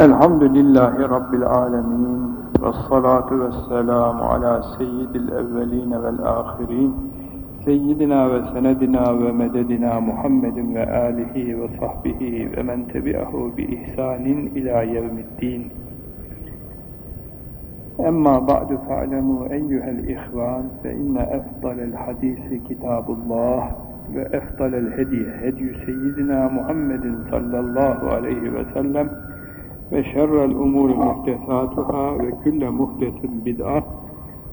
الحمد لله رب العالمين والصلاة والسلام على سيد الأولين والآخرين سيدنا وسندنا ومددنا محمد وآله وصحبه ومن تبعه بإحسان إلى يوم الدين أما بعد فاعلموا أيها الإخوان فإن أفضل الحديث كتاب الله وأفضل الهدي هدي سيدنا محمد صلى الله عليه وسلم وشر الأمور محدثاتها وكل محدث بدعة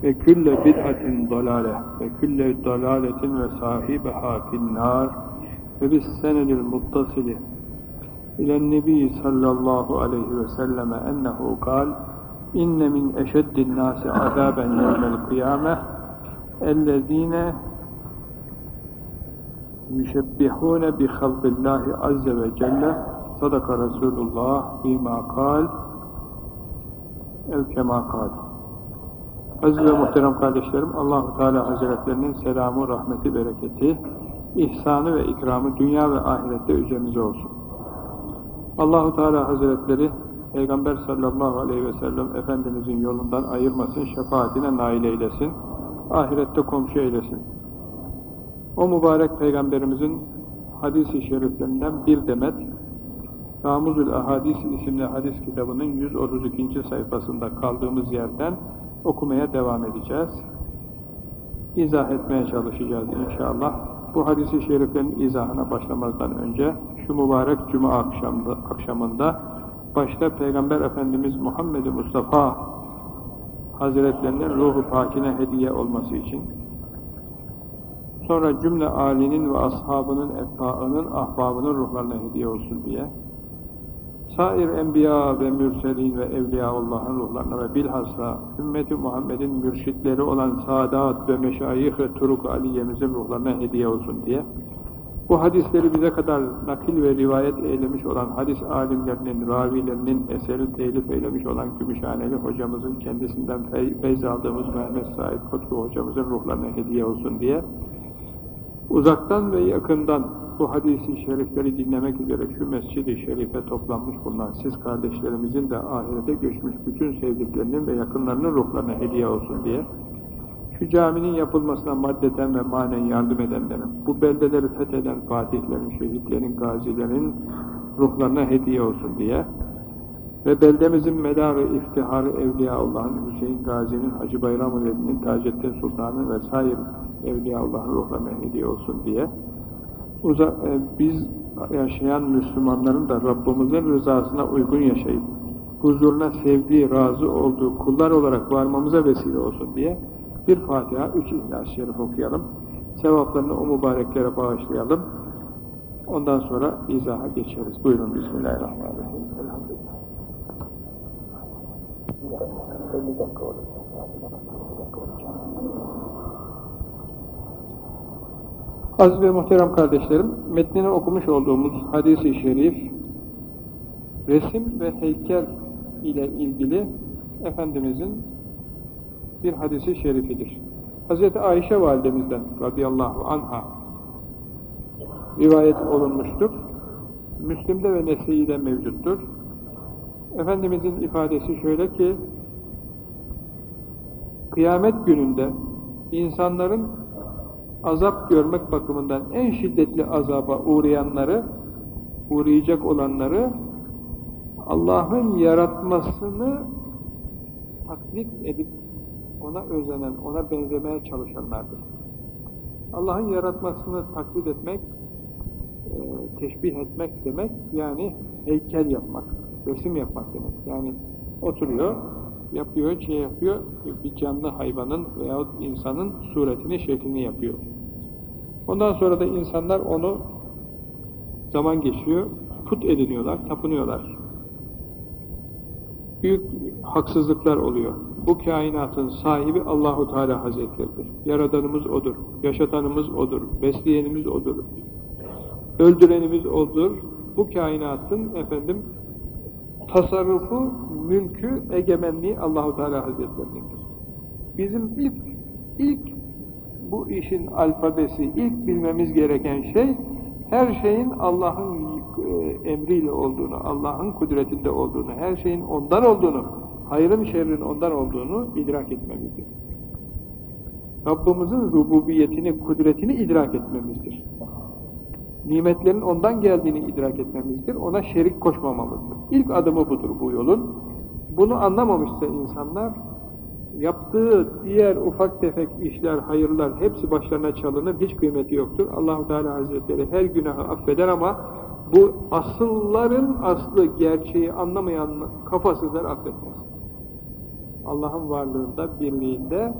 وكل بدعة ضلالة وكل ضلالة وصاحبها في النار وبالسند المتصل إلى النبي صلى الله عليه وسلم أنه قال إن من أشد الناس عذابا يوم القيامة الذين يشبهون بخلق الله عز وجل sadaka Resulullah bima kal ev kal. Aziz ve muhterem kardeşlerim, Allahu Teala Hazretlerinin selamı, rahmeti, bereketi, ihsanı ve ikramı dünya ve ahirette üzerinize olsun. Allahu Teala Hazretleri Peygamber sallallahu aleyhi ve sellem Efendimizin yolundan ayırmasın, şefaatine nail eylesin, ahirette komşu eylesin. O mübarek Peygamberimizin hadis-i şeriflerinden bir demet Ramuzül Ahadis isimli hadis kitabının 132. sayfasında kaldığımız yerden okumaya devam edeceğiz. İzah etmeye çalışacağız inşallah. Bu hadis-i şeriflerin izahına başlamazdan önce şu mübarek cuma akşamında, akşamında başta Peygamber Efendimiz Muhammed Mustafa Hazretlerinin ruhu pakine hediye olması için sonra cümle âlinin ve ashabının, etbaının, ahbabının ruhlarına hediye olsun diye sair enbiya ve mürselin ve evliyaullah'ın ruhlarına ve bilhassa ümmeti Muhammed'in mürşitleri olan Sadat ve Meşayih ve Turuk Aliye'mizin ruhlarına hediye olsun diye bu hadisleri bize kadar nakil ve rivayet eylemiş olan hadis alimlerinin, ravilerinin eseri telif eylemiş olan Gümüşhaneli hocamızın kendisinden fey, feyz aldığımız Mehmet Said Kutlu hocamızın ruhlarına hediye olsun diye uzaktan ve yakından bu hadisi şerifleri dinlemek üzere şu mescid-i şerife toplanmış bulunan siz kardeşlerimizin de ahirete göçmüş bütün sevdiklerinin ve yakınlarının ruhlarına hediye olsun diye şu caminin yapılmasına maddeten ve manen yardım edenlerin, bu beldeleri fetheden fatihlerin, şehitlerin, gazilerin ruhlarına hediye olsun diye ve beldemizin medarı, iftiharı Evliyaullah'ın, Hüseyin Gazi'nin, Hacı Bayram Veli'nin, Taceddin Sultan'ın vesaire Evliyaullah'ın ruhlarına hediye olsun diye Uza, e, biz yaşayan Müslümanların da Rabbimizin rızasına uygun yaşayıp huzuruna sevdiği, razı olduğu kullar olarak varmamıza vesile olsun diye bir Fatiha, üç İhlas-ı Şerif okuyalım. Sevaplarını o mübareklere bağışlayalım. Ondan sonra izaha geçeriz. Buyurun Bismillahirrahmanirrahim. Elhamdülillah. 50 dakika olacak. 50 dakika olacak. Aziz ve muhterem kardeşlerim, metnini okumuş olduğumuz hadis-i şerif, resim ve heykel ile ilgili Efendimizin bir hadisi şerifidir. Hz. Ayşe validemizden radıyallahu anha rivayet olunmuştur. Müslim'de ve Nese'de mevcuttur. Efendimizin ifadesi şöyle ki, kıyamet gününde insanların azap görmek bakımından en şiddetli azaba uğrayanları, uğrayacak olanları Allah'ın yaratmasını taklit edip ona özenen, ona benzemeye çalışanlardır. Allah'ın yaratmasını taklit etmek, e, teşbih etmek demek, yani heykel yapmak, resim yapmak demek. Yani oturuyor, yapıyor, şey yapıyor, bir canlı hayvanın veyahut insanın suretini, şeklini yapıyor. Ondan sonra da insanlar onu zaman geçiyor, put ediniyorlar, tapınıyorlar. Büyük haksızlıklar oluyor. Bu kainatın sahibi Allahu Teala Hazretleridir. Yaradanımız O'dur, yaşatanımız O'dur, besleyenimiz O'dur, öldürenimiz O'dur. Bu kainatın efendim tasarrufu, mülkü, egemenliği Allahu Teala Hazretleri'nindir. Bizim ilk ilk bu işin alfabesi, ilk bilmemiz gereken şey her şeyin Allah'ın e, emriyle olduğunu, Allah'ın kudretinde olduğunu, her şeyin ondan olduğunu, hayrın şerrin ondan olduğunu idrak etmemizdir. Rabbimizin rububiyetini, kudretini idrak etmemizdir. Nimetlerin ondan geldiğini idrak etmemizdir. Ona şerik koşmamamızdır. İlk adımı budur bu yolun. Bunu anlamamışsa insanlar, yaptığı diğer ufak tefek işler, hayırlar hepsi başlarına çalınır, hiç kıymeti yoktur. Allahu Teala Hazretleri her günahı affeder ama bu asılların aslı, gerçeği anlamayan kafasızlar affetmez. Allah'ın varlığında, birliğinde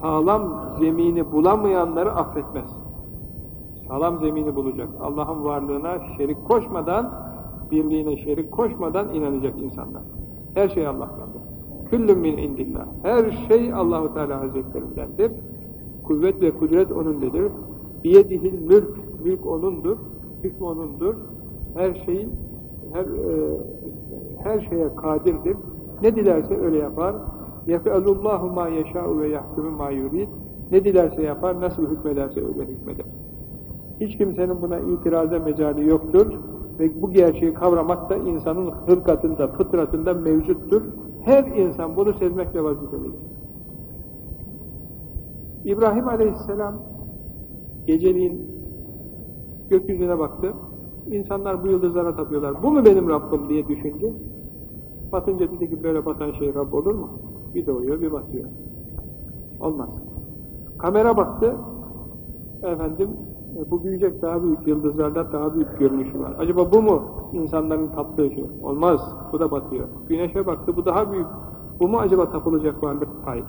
sağlam zemini bulamayanları affetmez. Sağlam zemini bulacak. Allah'ın varlığına şerik koşmadan, birliğine şerik koşmadan inanacak insanlar. Her şey Allah'tandır. Küllüm min indillah. Her şey Allahu Teala Hazretlerindendir. Kuvvet ve kudret O'nundedir. Biyedihil mülk, mülk O'nundur. Hükmü O'nundur. Her şey, her, e, her şeye kadirdir. Ne dilerse öyle yapar. يَفَعَلُ ma يَشَاءُ ve يَحْكُمُ ma yurid. Ne dilerse yapar, nasıl hükmederse öyle hükmeder. Hiç kimsenin buna itiraza mecali yoktur ve bu gerçeği kavramak da insanın hırkatında, fıtratında mevcuttur. Her insan bunu sezmekle vazifelidir. İbrahim Aleyhisselam geceliğin gökyüzüne baktı. İnsanlar bu yıldızlara tapıyorlar. Bu mu benim Rabbim diye düşündü. Batınca dedi ki böyle batan şey Rabb olur mu? Bir doğuyor bir batıyor. Olmaz. Kamera baktı. Efendim bu büyüyecek daha büyük yıldızlarda daha büyük görünüşü var. Acaba bu mu insanların taptığı şey? Olmaz. Bu da batıyor. Güneşe baktı. Bu daha büyük. Bu mu acaba tapılacak varlık? Hayır.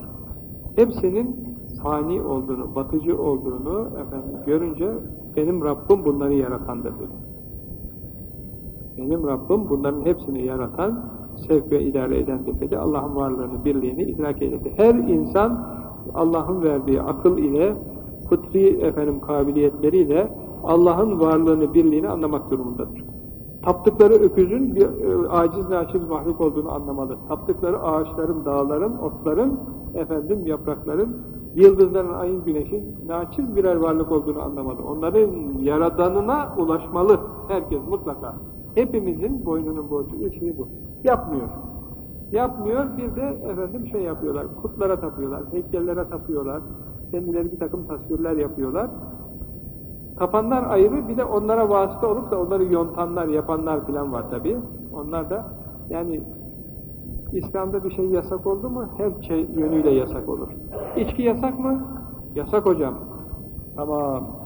Hepsinin fani olduğunu, batıcı olduğunu efendim görünce benim Rabbim bunları yaratandır dedi. Benim Rabbim bunların hepsini yaratan, sevk ve idare edendir dedi. Allah'ın varlığını, birliğini idrak eyledi. Her insan Allah'ın verdiği akıl ile fıtri efendim kabiliyetleriyle Allah'ın varlığını, birliğini anlamak durumundadır. Taptıkları öküzün bir e, aciz naçiz mahluk olduğunu anlamalı. Taptıkları ağaçların, dağların, otların, efendim yaprakların, yıldızların, ayın, güneşin naçiz birer varlık olduğunu anlamalı. Onların yaradanına ulaşmalı herkes mutlaka. Hepimizin boynunun borcu ilk bu. Yapmıyor. Yapmıyor, bir de efendim şey yapıyorlar, kutlara tapıyorlar, heykellere tapıyorlar, kendileri bir takım tasvirler yapıyorlar. Tapanlar ayrı, bir de onlara vasıta olup da onları yontanlar, yapanlar filan var tabi. Onlar da yani İslam'da bir şey yasak oldu mu her şey yönüyle yasak olur. İçki yasak mı? Yasak hocam. Tamam.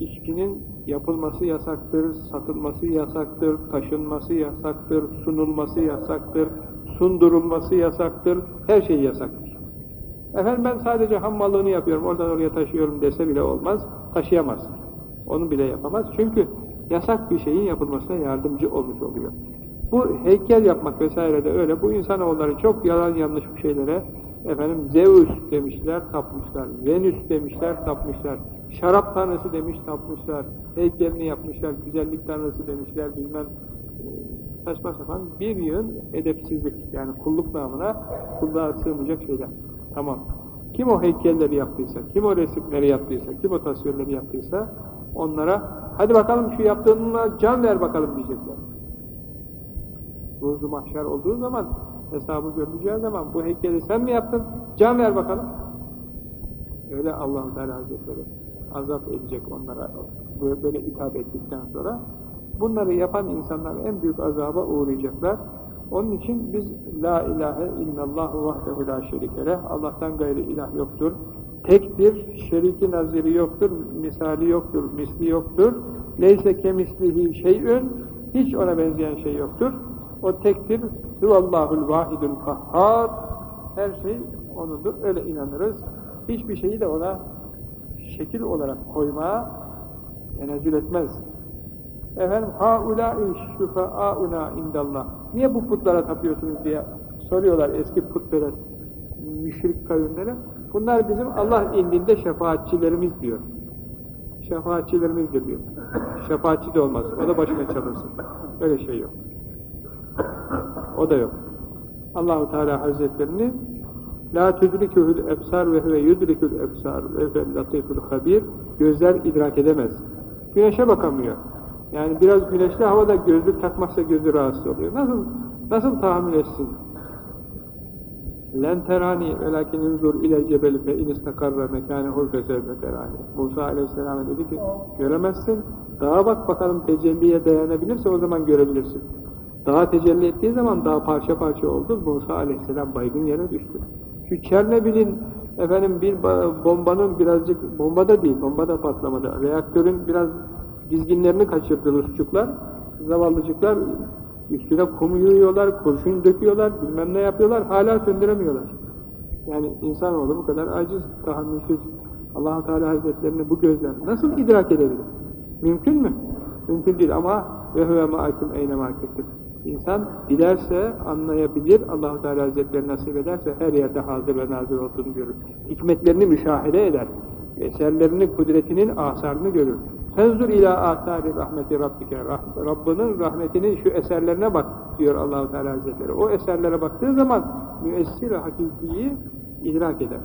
İçkinin yapılması yasaktır, satılması yasaktır, taşınması yasaktır, sunulması yasaktır, sundurulması yasaktır, her şey yasaktır. Efendim ben sadece hammallığını yapıyorum, oradan oraya taşıyorum dese bile olmaz, taşıyamaz. Onu bile yapamaz. Çünkü yasak bir şeyin yapılmasına yardımcı olmuş oluyor. Bu heykel yapmak vesaire de öyle. Bu insanoğulları çok yalan yanlış bir şeylere efendim Zeus demişler, tapmışlar. Venüs demişler, tapmışlar. Şarap tanrısı demiş, tapmışlar. Heykelini yapmışlar, güzellik tanrısı demişler, bilmem e, saçma sapan bir yığın edepsizlik yani kulluk namına kulluğa sığmayacak şeyler. Tamam. Kim o heykelleri yaptıysa, kim o resimleri yaptıysa, kim o tasvirleri yaptıysa onlara hadi bakalım şu yaptığınla can ver bakalım diyecekler. Ruzu mahşer olduğu zaman hesabı görüleceği zaman bu heykeli sen mi yaptın? Can ver bakalım. Öyle Allah-u Teala Hazretleri azap edecek onlara böyle hitap ettikten sonra bunları yapan insanlar en büyük azaba uğrayacaklar. Onun için biz La ilahe illallahu vahdehu la şerikere Allah'tan gayri ilah yoktur. Tektir, şeriki naziri yoktur, misali yoktur, misli yoktur. Leyse kemislihi şeyün, hiç ona benzeyen şey yoktur. O tektir, huvallahul vahidul kahhar, her şey onudur, öyle inanırız. Hiçbir şeyi de ona şekil olarak koymaya tenezzül etmez. Efendim haulâ'i şüfe'âuna indallah. Niye bu putlara tapıyorsunuz diye soruyorlar eski putperest müşrik kavimlere. Bunlar bizim Allah indinde şefaatçilerimiz diyor. Şefaatçilerimizdir diyor. Şefaatçi de olmaz. O da başına çalırsın. Öyle şey yok. O da yok. Allahu Teala Hazretlerini La tudrikuhul ebsar ve huve yudrikul ebsar ve huve latiful habir Gözler idrak edemez. Güneşe bakamıyor. Yani biraz güneşli havada gözlük takmazsa gözü rahatsız oluyor. Nasıl nasıl tahammül etsin? Len terani velakin unzur ile cebeli fe in istakarra mekânehu fesevfe terani. Musa aleyhisselam dedi ki göremezsin. Dağa bak bakalım tecelliye dayanabilirse o zaman görebilirsin. Dağa tecelli ettiği zaman dağ parça parça oldu. Musa aleyhisselam baygın yere düştü. Şu Çernobil'in efendim bir bombanın birazcık bomba da değil, bomba da patlamadı. Reaktörün biraz dizginlerini kaçırdı Rusçuklar. Zavallıcıklar üstüne kum yığıyorlar, kurşun döküyorlar, bilmem ne yapıyorlar, hala söndüremiyorlar. Yani insanoğlu bu kadar aciz, tahammülsüz. allah Teala Hazretlerini bu gözler nasıl idrak edebilir? Mümkün mü? Mümkün değil ama ve huve ma'akum eyne. İnsan dilerse anlayabilir, allah Teala Hazretleri nasip ederse her yerde hazır ve nazır olduğunu görür. Hikmetlerini müşahede eder. Eserlerini, kudretinin asarını görür. Fenzur ila asari rahmeti rabbike. Rabbinin rahmetinin şu eserlerine bak diyor allah Teala Hazretleri. O eserlere baktığı zaman müessir hakikiyi idrak eder.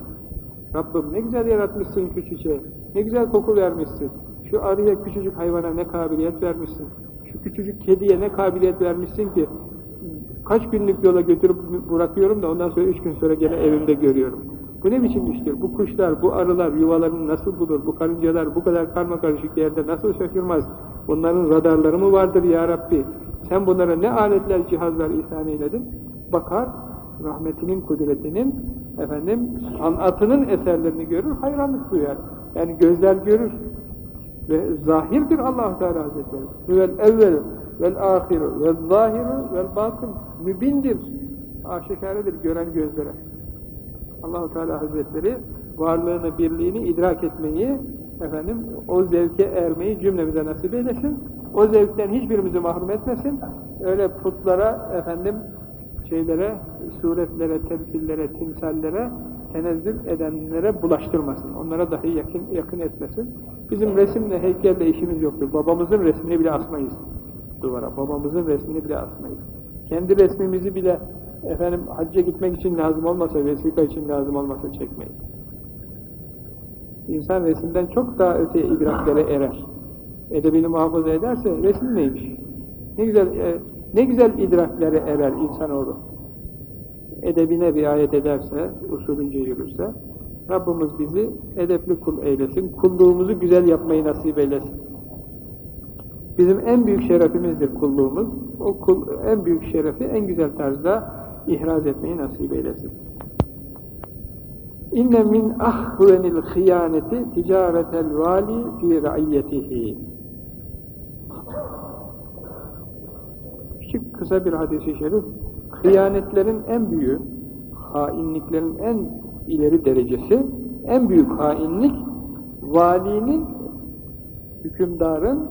Rabbim ne güzel yaratmışsın şu çiçeği, ne güzel koku vermişsin. Şu arıya küçücük hayvana ne kabiliyet vermişsin. Şu küçücük kediye ne kabiliyet vermişsin ki kaç günlük yola götürüp bırakıyorum da ondan sonra üç gün sonra gene evimde görüyorum. Bu ne biçim iştir? Bu kuşlar, bu arılar yuvalarını nasıl bulur? Bu karıncalar bu kadar karma karışık yerde nasıl şaşırmaz? Bunların radarları mı vardır ya Rabbi? Sen bunlara ne aletler, cihazlar ihsan eyledin? Bakar, rahmetinin, kudretinin, efendim, sanatının eserlerini görür, hayranlık duyar. Yani gözler görür. Ve zahirdir allah Teala Hazretleri. Vel evvel, vel ahiru, vel zahiru, vel batın. Mübindir. Aşikaredir gören gözlere. Allahu Teala Hazretleri varlığını, birliğini idrak etmeyi, efendim o zevke ermeyi cümlemize nasip eylesin. O zevkten hiçbirimizi mahrum etmesin. Öyle putlara, efendim şeylere, suretlere, temsillere, timsallere tenezzül edenlere bulaştırmasın. Onlara dahi yakın, yakın etmesin. Bizim resimle, heykelle işimiz yoktur. Babamızın resmini bile asmayız duvara. Babamızın resmini bile asmayız. Kendi resmimizi bile efendim hacca gitmek için lazım olmasa, vesika için lazım olmasa çekmeyiz. İnsan resimden çok daha öte idraklere erer. Edebini muhafaza ederse resim neymiş? Ne güzel e, ne güzel idraklere erer insanoğlu. Edebine riayet ederse, usulünce yürürse, Rabbimiz bizi edepli kul eylesin, kulluğumuzu güzel yapmayı nasip eylesin. Bizim en büyük şerefimizdir kulluğumuz. O kul, en büyük şerefi en güzel tarzda ihraz etmeyi nasip eylesin. İnne min ahvenil hıyaneti ticaretel vali fi ra'iyyetihi. Küçük kısa bir hadis-i şerif. Hıyanetlerin en büyüğü, hainliklerin en ileri derecesi, en büyük hainlik, valinin, hükümdarın,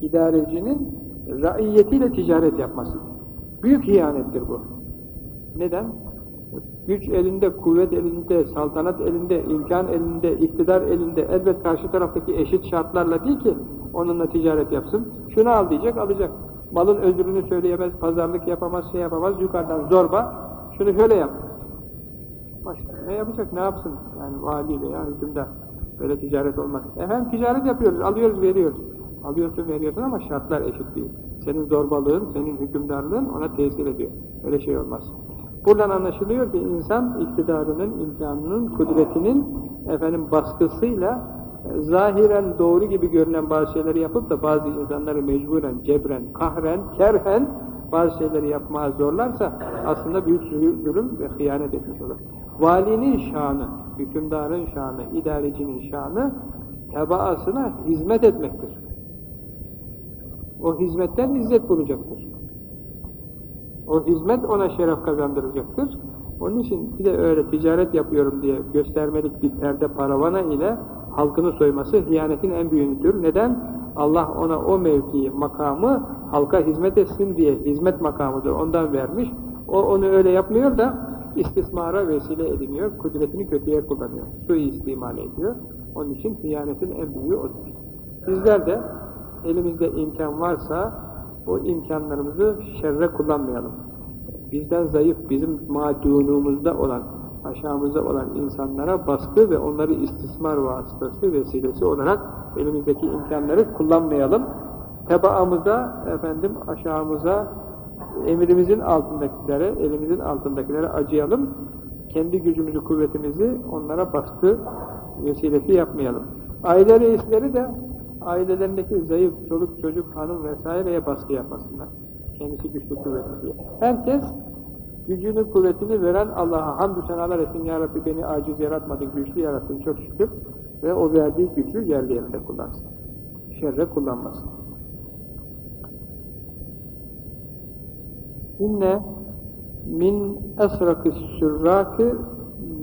idarecinin raiyetiyle ticaret yapması. Büyük hiyanettir bu. Neden? Güç elinde, kuvvet elinde, saltanat elinde, imkan elinde, iktidar elinde, elbet karşı taraftaki eşit şartlarla değil ki onunla ticaret yapsın. Şunu al diyecek, alacak. Malın özrünü söyleyemez, pazarlık yapamaz, şey yapamaz, yukarıdan zorba, şunu şöyle yap. Başka ne yapacak, ne yapsın? Yani vali veya hükümdar. Böyle ticaret olmaz. Efendim ticaret yapıyoruz, alıyoruz, veriyoruz. Alıyorsun, veriyorsun ama şartlar eşit değil. Senin zorbalığın, senin hükümdarlığın ona tesir ediyor. Öyle şey olmaz. Buradan anlaşılıyor ki insan iktidarının, imkanının, kudretinin efendim baskısıyla e, zahiren doğru gibi görünen bazı şeyleri yapıp da bazı insanları mecburen, cebren, kahren, kerhen bazı şeyleri yapmaya zorlarsa aslında büyük zulüm ve hıyanet etmiş olur. Valinin şanı, hükümdarın şanı, idarecinin şanı tebaasına hizmet etmektir. O hizmetten izzet bulacaktır. O hizmet ona şeref kazandıracaktır. Onun için bir de öyle ticaret yapıyorum diye göstermelik bir perde paravana ile halkını soyması hıyanetin en büyüğüdür. Neden? Allah ona o mevkiyi, makamı halka hizmet etsin diye hizmet makamıdır. Ondan vermiş. O onu öyle yapmıyor da istismara vesile ediniyor. Kudretini kötüye kullanıyor. Su istimal ediyor. Onun için hıyanetin en büyüğü odur. Bizler de elimizde imkan varsa o imkanlarımızı şerre kullanmayalım. Bizden zayıf, bizim madunumuzda olan, aşağımızda olan insanlara baskı ve onları istismar vasıtası, vesilesi olarak elimizdeki imkanları kullanmayalım. tebaamıza, efendim aşağımıza, emrimizin altındakilere, elimizin altındakilere acıyalım. Kendi gücümüzü, kuvvetimizi onlara baskı vesilesi yapmayalım. Aile reisleri de ailelerindeki zayıf çoluk, çocuk, hanım vesaireye baskı yapmasınlar. Kendisi güçlü, kuvvetli diye. Herkes gücünü, kuvvetini veren Allah'a hamdü senalar etsin. Ya Rabbi beni aciz yaratmadın, güçlü yarattın çok şükür. Ve o verdiği gücü yerli yerinde kullansın. Şerre kullanmasın. İnne min esrakis sürrakı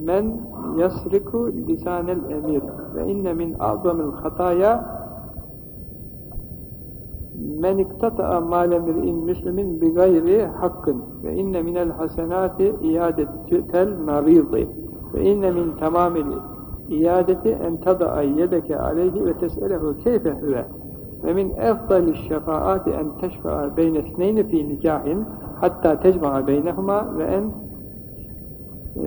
men yasriku lisanel emir ve inne min azamil hataya men iktata'a malemir'in müslümin bi gayri hakkın. Ve inne minel hasenati iadetel maridi. Ve inne min tamamil iadeti en tada'a yedeke aleyhi ve tes'elehu keyfe huve. Ve min efdali şefaati en teşfa'a beyne sneyni fi nikahin hatta tecma'a beynehuma ve en e,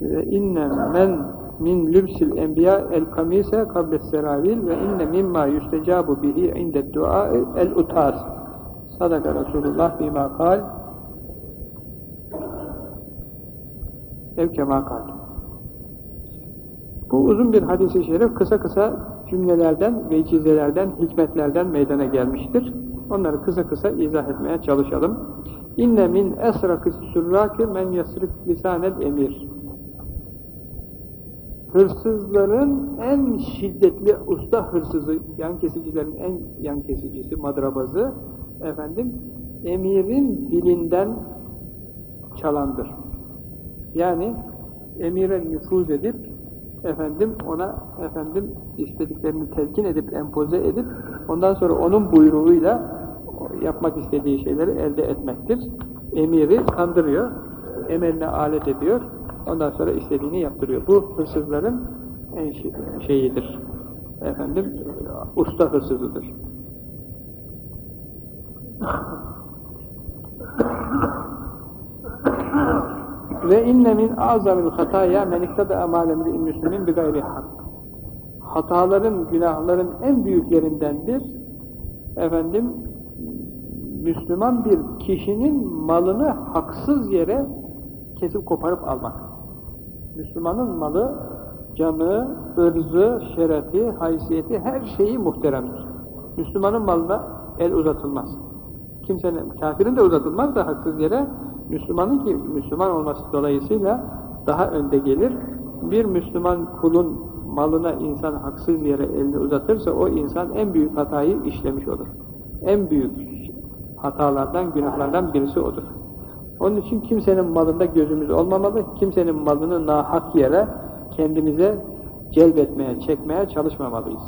ve inne men min lübsil enbiya el kamise kables seravil ve inne mimma yüstecabu bihi inde dua el utaz sadaka Resulullah bima kal ev kema kal bu uzun bir hadis-i şerif kısa kısa cümlelerden, vecizelerden, hikmetlerden meydana gelmiştir. Onları kısa kısa izah etmeye çalışalım. İnne min esrakis sürraki men yasrik lisanel emir. Hırsızların en şiddetli usta hırsızı, yan kesicilerin en yan kesicisi, madrabazı, efendim, emirin dilinden çalandır. Yani emire nüfuz edip, efendim ona efendim istediklerini telkin edip, empoze edip, ondan sonra onun buyruğuyla yapmak istediği şeyleri elde etmektir. Emiri kandırıyor, emeline alet ediyor, Ondan sonra istediğini yaptırıyor. Bu hırsızların en şeyidir. Efendim, usta hırsızıdır. Ve inne min azamil hataya men iktada amalemri müslümin bi gayri hak. Hataların, günahların en büyüklerindendir. Efendim, Müslüman bir kişinin malını haksız yere kesip koparıp almak. Müslümanın malı, canı, ırzı, şerefi, haysiyeti, her şeyi muhteremdir. Müslümanın malına el uzatılmaz. Kimsenin, kafirin de uzatılmaz da haksız yere, Müslümanın ki Müslüman olması dolayısıyla daha önde gelir. Bir Müslüman kulun malına insan haksız yere elini uzatırsa o insan en büyük hatayı işlemiş olur. En büyük hatalardan, günahlardan birisi odur. Onun için kimsenin malında gözümüz olmamalı, kimsenin malını nahak yere kendimize celbetmeye, çekmeye çalışmamalıyız.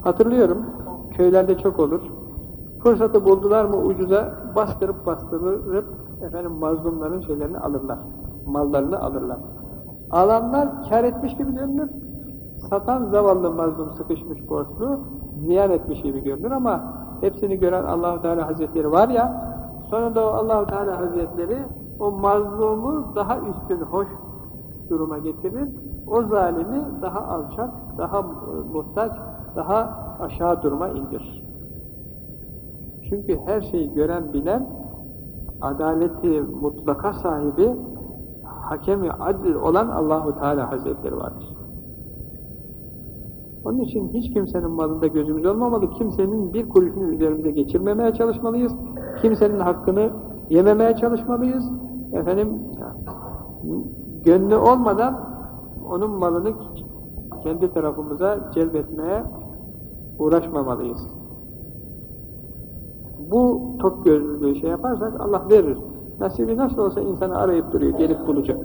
Hatırlıyorum, köylerde çok olur. Fırsatı buldular mı ucuza bastırıp bastırıp efendim mazlumların şeylerini alırlar. Mallarını alırlar. Alanlar kar etmiş gibi görünür. Satan zavallı mazlum sıkışmış borçlu ziyan etmiş gibi görünür ama hepsini gören allah Teala Hazretleri var ya Sonunda o allah Teala Hazretleri o mazlumu daha üstün, hoş duruma getirir. O zalimi daha alçak, daha muhtaç, daha aşağı duruma indir. Çünkü her şeyi gören, bilen, adaleti mutlaka sahibi, hakemi adil olan Allahu Teala Hazretleri vardır. Onun için hiç kimsenin malında gözümüz olmamalı, kimsenin bir kuruşunu üzerimize geçirmemeye çalışmalıyız, kimsenin hakkını yememeye çalışmalıyız. Efendim, gönlü olmadan onun malını kendi tarafımıza celbetmeye uğraşmamalıyız. Bu tok gözlülüğü şey yaparsak Allah verir. Nasibi nasıl olsa insanı arayıp duruyor, gelip bulacak.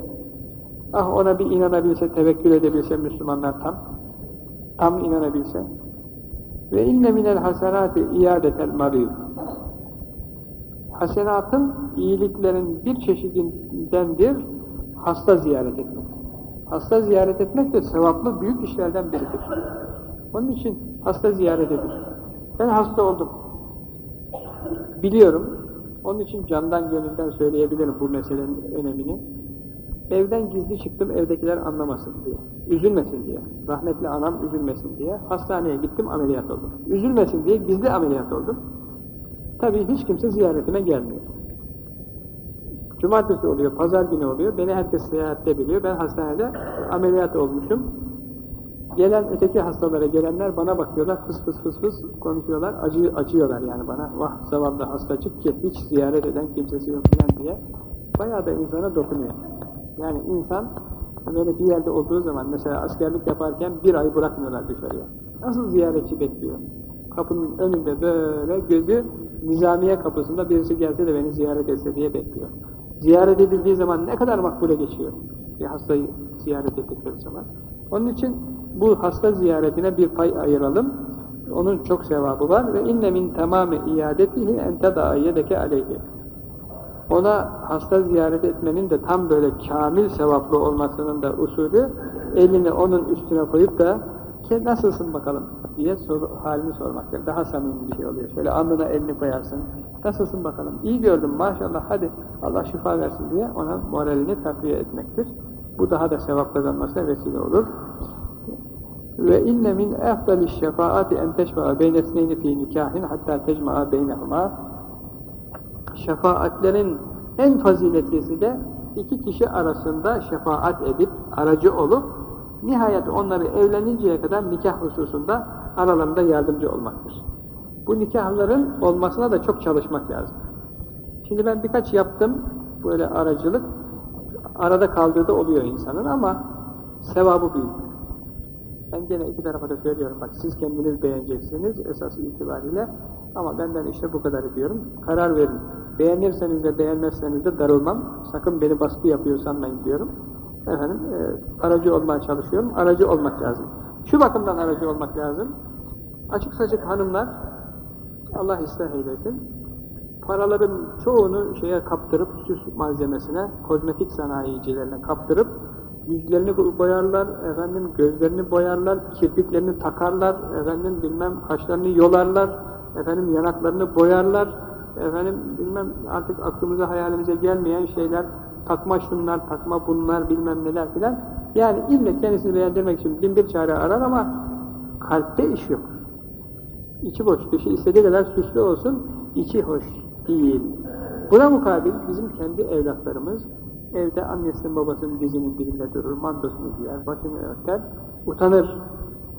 Ah ona bir inanabilse, tevekkül edebilse Müslümanlar tam tam inanabilse ve inne minel hasenati iadetel marid hasenatın iyiliklerin bir çeşidindendir hasta ziyaret etmek hasta ziyaret etmek de sevaplı büyük işlerden biridir onun için hasta ziyaret edilir ben hasta oldum biliyorum onun için candan gönülden söyleyebilirim bu meselenin önemini Evden gizli çıktım evdekiler anlamasın diye. Üzülmesin diye. Rahmetli anam üzülmesin diye. Hastaneye gittim ameliyat oldum. Üzülmesin diye gizli ameliyat oldum. Tabii hiç kimse ziyaretime gelmiyor. Cumartesi oluyor, pazar günü oluyor. Beni herkes seyahatte biliyor. Ben hastanede ameliyat olmuşum. Gelen öteki hastalara gelenler bana bakıyorlar, fıs fıs fıs fıs konuşuyorlar, acı, acıyorlar yani bana. Vah zavallı hastacık ki hiç ziyaret eden kimsesi yok falan diye. Bayağı da insana dokunuyor. Yani insan böyle bir yerde olduğu zaman mesela askerlik yaparken bir ay bırakmıyorlar dışarıya. Nasıl ziyaretçi bekliyor? Kapının önünde böyle gözü nizamiye kapısında birisi gelse de beni ziyaret etse diye bekliyor. Ziyaret edildiği zaman ne kadar makbule geçiyor bir hastayı ziyaret ettikleri zaman. Onun için bu hasta ziyaretine bir pay ayıralım. Onun çok sevabı var ve inne min tamamı iadetihi en teda'a yedeke aleyhi. Ona hasta ziyaret etmenin de tam böyle kamil sevaplı olmasının da usulü elini onun üstüne koyup da ki nasılsın bakalım diye soru, halini sormaktır. Daha samimi bir şey oluyor. Şöyle alnına elini koyarsın. Nasılsın bakalım? İyi gördüm maşallah hadi Allah şifa versin diye ona moralini takviye etmektir. Bu daha da sevap kazanmasına vesile olur. Ve inne min efdali şefaati en teşfa'a beynesneyni fi nikahin hatta tecma'a beynehuma şefaatlerin en faziletlisi de iki kişi arasında şefaat edip aracı olup nihayet onları evleninceye kadar nikah hususunda aralarında yardımcı olmaktır. Bu nikahların olmasına da çok çalışmak lazım. Şimdi ben birkaç yaptım böyle aracılık. Arada kaldığı da oluyor insanın ama sevabı büyük. Ben gene iki tarafa da söylüyorum bak siz kendiniz beğeneceksiniz esas itibariyle ama benden işte bu kadar diyorum. Karar verin. Beğenirseniz de beğenmezseniz de darılmam. Sakın beni baskı yapıyor sanmayın diyorum. Efendim e, aracı olmaya çalışıyorum. Aracı olmak lazım. Şu bakımdan aracı olmak lazım. Açık saçık hanımlar Allah ıslah eylesin. Paraların çoğunu şeye kaptırıp süs malzemesine, kozmetik sanayicilerine kaptırıp yüzlerini boyarlar, efendim gözlerini boyarlar, kirpiklerini takarlar, efendim bilmem kaşlarını yolarlar, efendim yanaklarını boyarlar, efendim bilmem artık aklımıza hayalimize gelmeyen şeyler, takma şunlar, takma bunlar, bilmem neler filan. Yani ille kendisini beğendirmek için bin bir çare arar ama kalpte iş yok. İçi boş, dışı istediği kadar süslü olsun, içi hoş değil. Buna mukabil bizim kendi evlatlarımız, Evde annesinin babasının dizinin dibinde durur, mantosunu giyer, başını örter, utanır.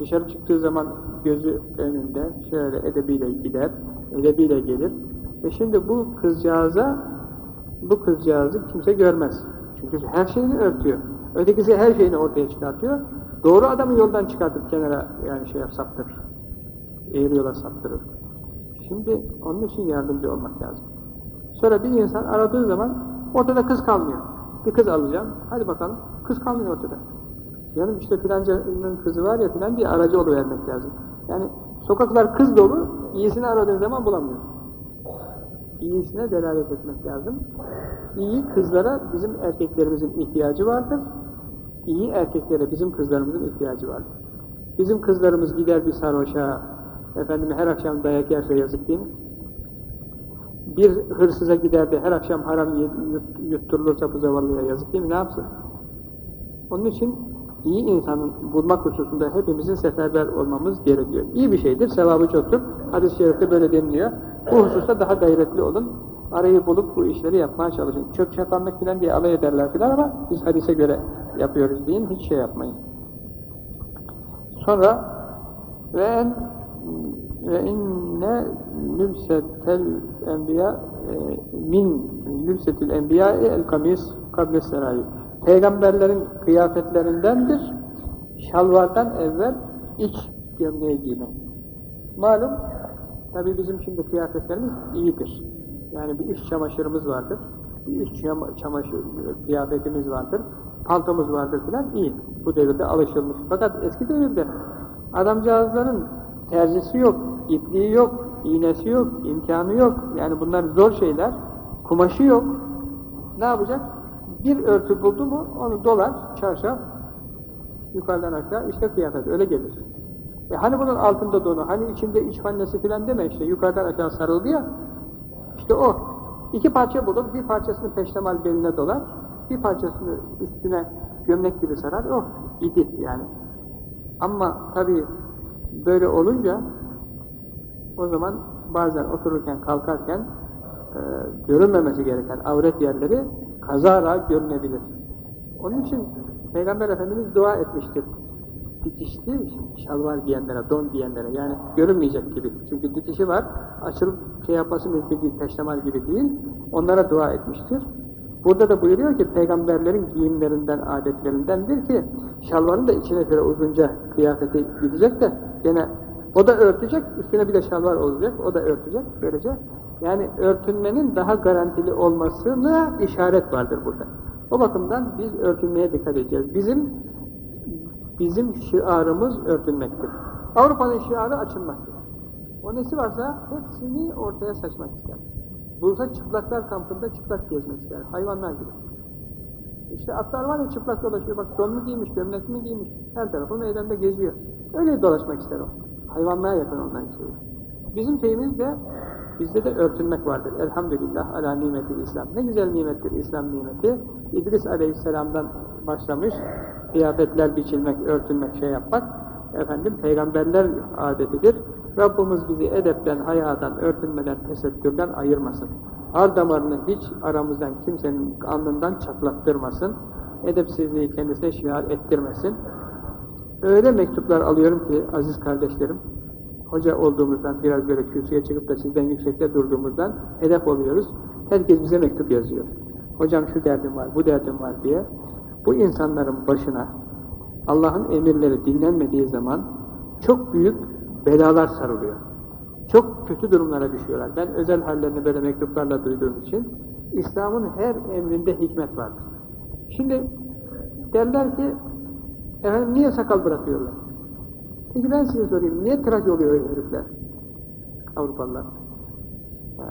Dışarı çıktığı zaman gözü önünde, şöyle edebiyle gider, edebiyle gelir. Ve şimdi bu kızcağıza, bu kızcağızı kimse görmez. Çünkü her şeyini örtüyor. Ötekisi her şeyini ortaya çıkartıyor. Doğru adamı yoldan çıkartıp kenara yani şey saptırır. Eğri yola saptırır. Şimdi onun için yardımcı olmak lazım. Sonra bir insan aradığı zaman ortada kız kalmıyor. Bir kız alacağım. Hadi bakalım. Kız kalmıyor ortada. Canım işte filancanın kızı var ya filan bir aracı oluvermek lazım. Yani sokaklar kız dolu, iyisini aradığın zaman bulamıyorsun. İyisine delalet etmek lazım. İyi kızlara bizim erkeklerimizin ihtiyacı vardır. İyi erkeklere bizim kızlarımızın ihtiyacı vardır. Bizim kızlarımız gider bir sarhoşa, efendim her akşam dayak yerse yazık değil mi? bir hırsıza gider de her akşam haram yutturulursa bu zavallıya yazık değil mi? Ne yapsın? Onun için iyi insanın bulmak hususunda hepimizin seferber olmamız gerekiyor. İyi bir şeydir, sevabı çoktur. Hadis-i şerifte böyle deniliyor. Bu hususta daha gayretli olun. Arayı bulup bu işleri yapmaya çalışın. Çök çatanlık falan diye alay ederler falan ama biz hadise göre yapıyoruz deyin, hiç şey yapmayın. Sonra ve en ve inne lübsetel enbiya e, min lübsetil enbiya el kamis kable serayi. Peygamberlerin kıyafetlerindendir. Şalvardan evvel iç gömleği giymek. Malum tabi bizim şimdi kıyafetlerimiz iyidir. Yani bir iç çamaşırımız vardır. Bir iç çamaşır kıyafetimiz vardır. Paltomuz vardır filan iyi. Bu devirde alışılmış. Fakat eski devirde adamcağızların terzisi yok, ipliği yok, iğnesi yok, imkanı yok. Yani bunlar zor şeyler. Kumaşı yok. Ne yapacak? Bir örtü buldu mu onu dolar, çarşaf, yukarıdan aşağı işte kıyafet öyle gelir. E hani bunun altında donu, hani içinde iç fannesi filan deme işte yukarıdan aşağı sarıldı ya. İşte o. İki parça bulur, bir parçasını peştemal beline dolar, Bir parçasını üstüne gömlek gibi sarar, o idi yani. Ama tabii böyle olunca o zaman bazen otururken, kalkarken e, görünmemesi gereken avret yerleri kazara görünebilir. Onun için Peygamber Efendimiz dua etmiştir. Dikişli şalvar giyenlere, don giyenlere yani görünmeyecek gibi. Çünkü dikişi var, açılıp şey yapması mümkün değil, peştemal gibi değil. Onlara dua etmiştir. Burada da buyuruyor ki peygamberlerin giyimlerinden, adetlerindendir ki şalvarın da içine göre uzunca kıyafeti gidecek de gene o da örtecek, üstüne bir de şalvar olacak, o da örtecek böylece. Yani örtünmenin daha garantili olmasına işaret vardır burada. O bakımdan biz örtünmeye dikkat edeceğiz. Bizim bizim şiarımız örtünmektir. Avrupa'nın şiarı açılmaktır. O nesi varsa hepsini ortaya saçmak ister. Bulsa çıplaklar kampında çıplak gezmek ister. Hayvanlar gibi. İşte atlar var ya çıplak dolaşıyor. Bak donlu giymiş, gömlek mi giymiş. Her tarafı meydanda geziyor. Öyle dolaşmak ister o. Hayvanlığa yakın onların şeyi. Bizim şeyimiz de bizde de örtünmek vardır. Elhamdülillah ala nimeti İslam. Ne güzel nimettir İslam nimeti. İdris aleyhisselamdan başlamış. Kıyafetler biçilmek, örtünmek, şey yapmak. Efendim peygamberler adetidir. Rabbimiz bizi edepten, hayadan, örtünmeden, tesettürden ayırmasın. Ar damarını hiç aramızdan kimsenin alnından çatlattırmasın. Edepsizliği kendisine şiar ettirmesin. Öyle mektuplar alıyorum ki aziz kardeşlerim, hoca olduğumuzdan biraz böyle kürsüye çıkıp da sizden yüksekte durduğumuzdan hedef oluyoruz. Herkes bize mektup yazıyor. Hocam şu derdim var, bu derdim var diye. Bu insanların başına Allah'ın emirleri dinlenmediği zaman çok büyük belalar sarılıyor. Çok kötü durumlara düşüyorlar. Ben özel hallerini böyle mektuplarla duyduğum için İslam'ın her emrinde hikmet vardır. Şimdi derler ki efendim niye sakal bırakıyorlar? Peki ben size sorayım, niye tıraş oluyor herifler? Avrupalılar.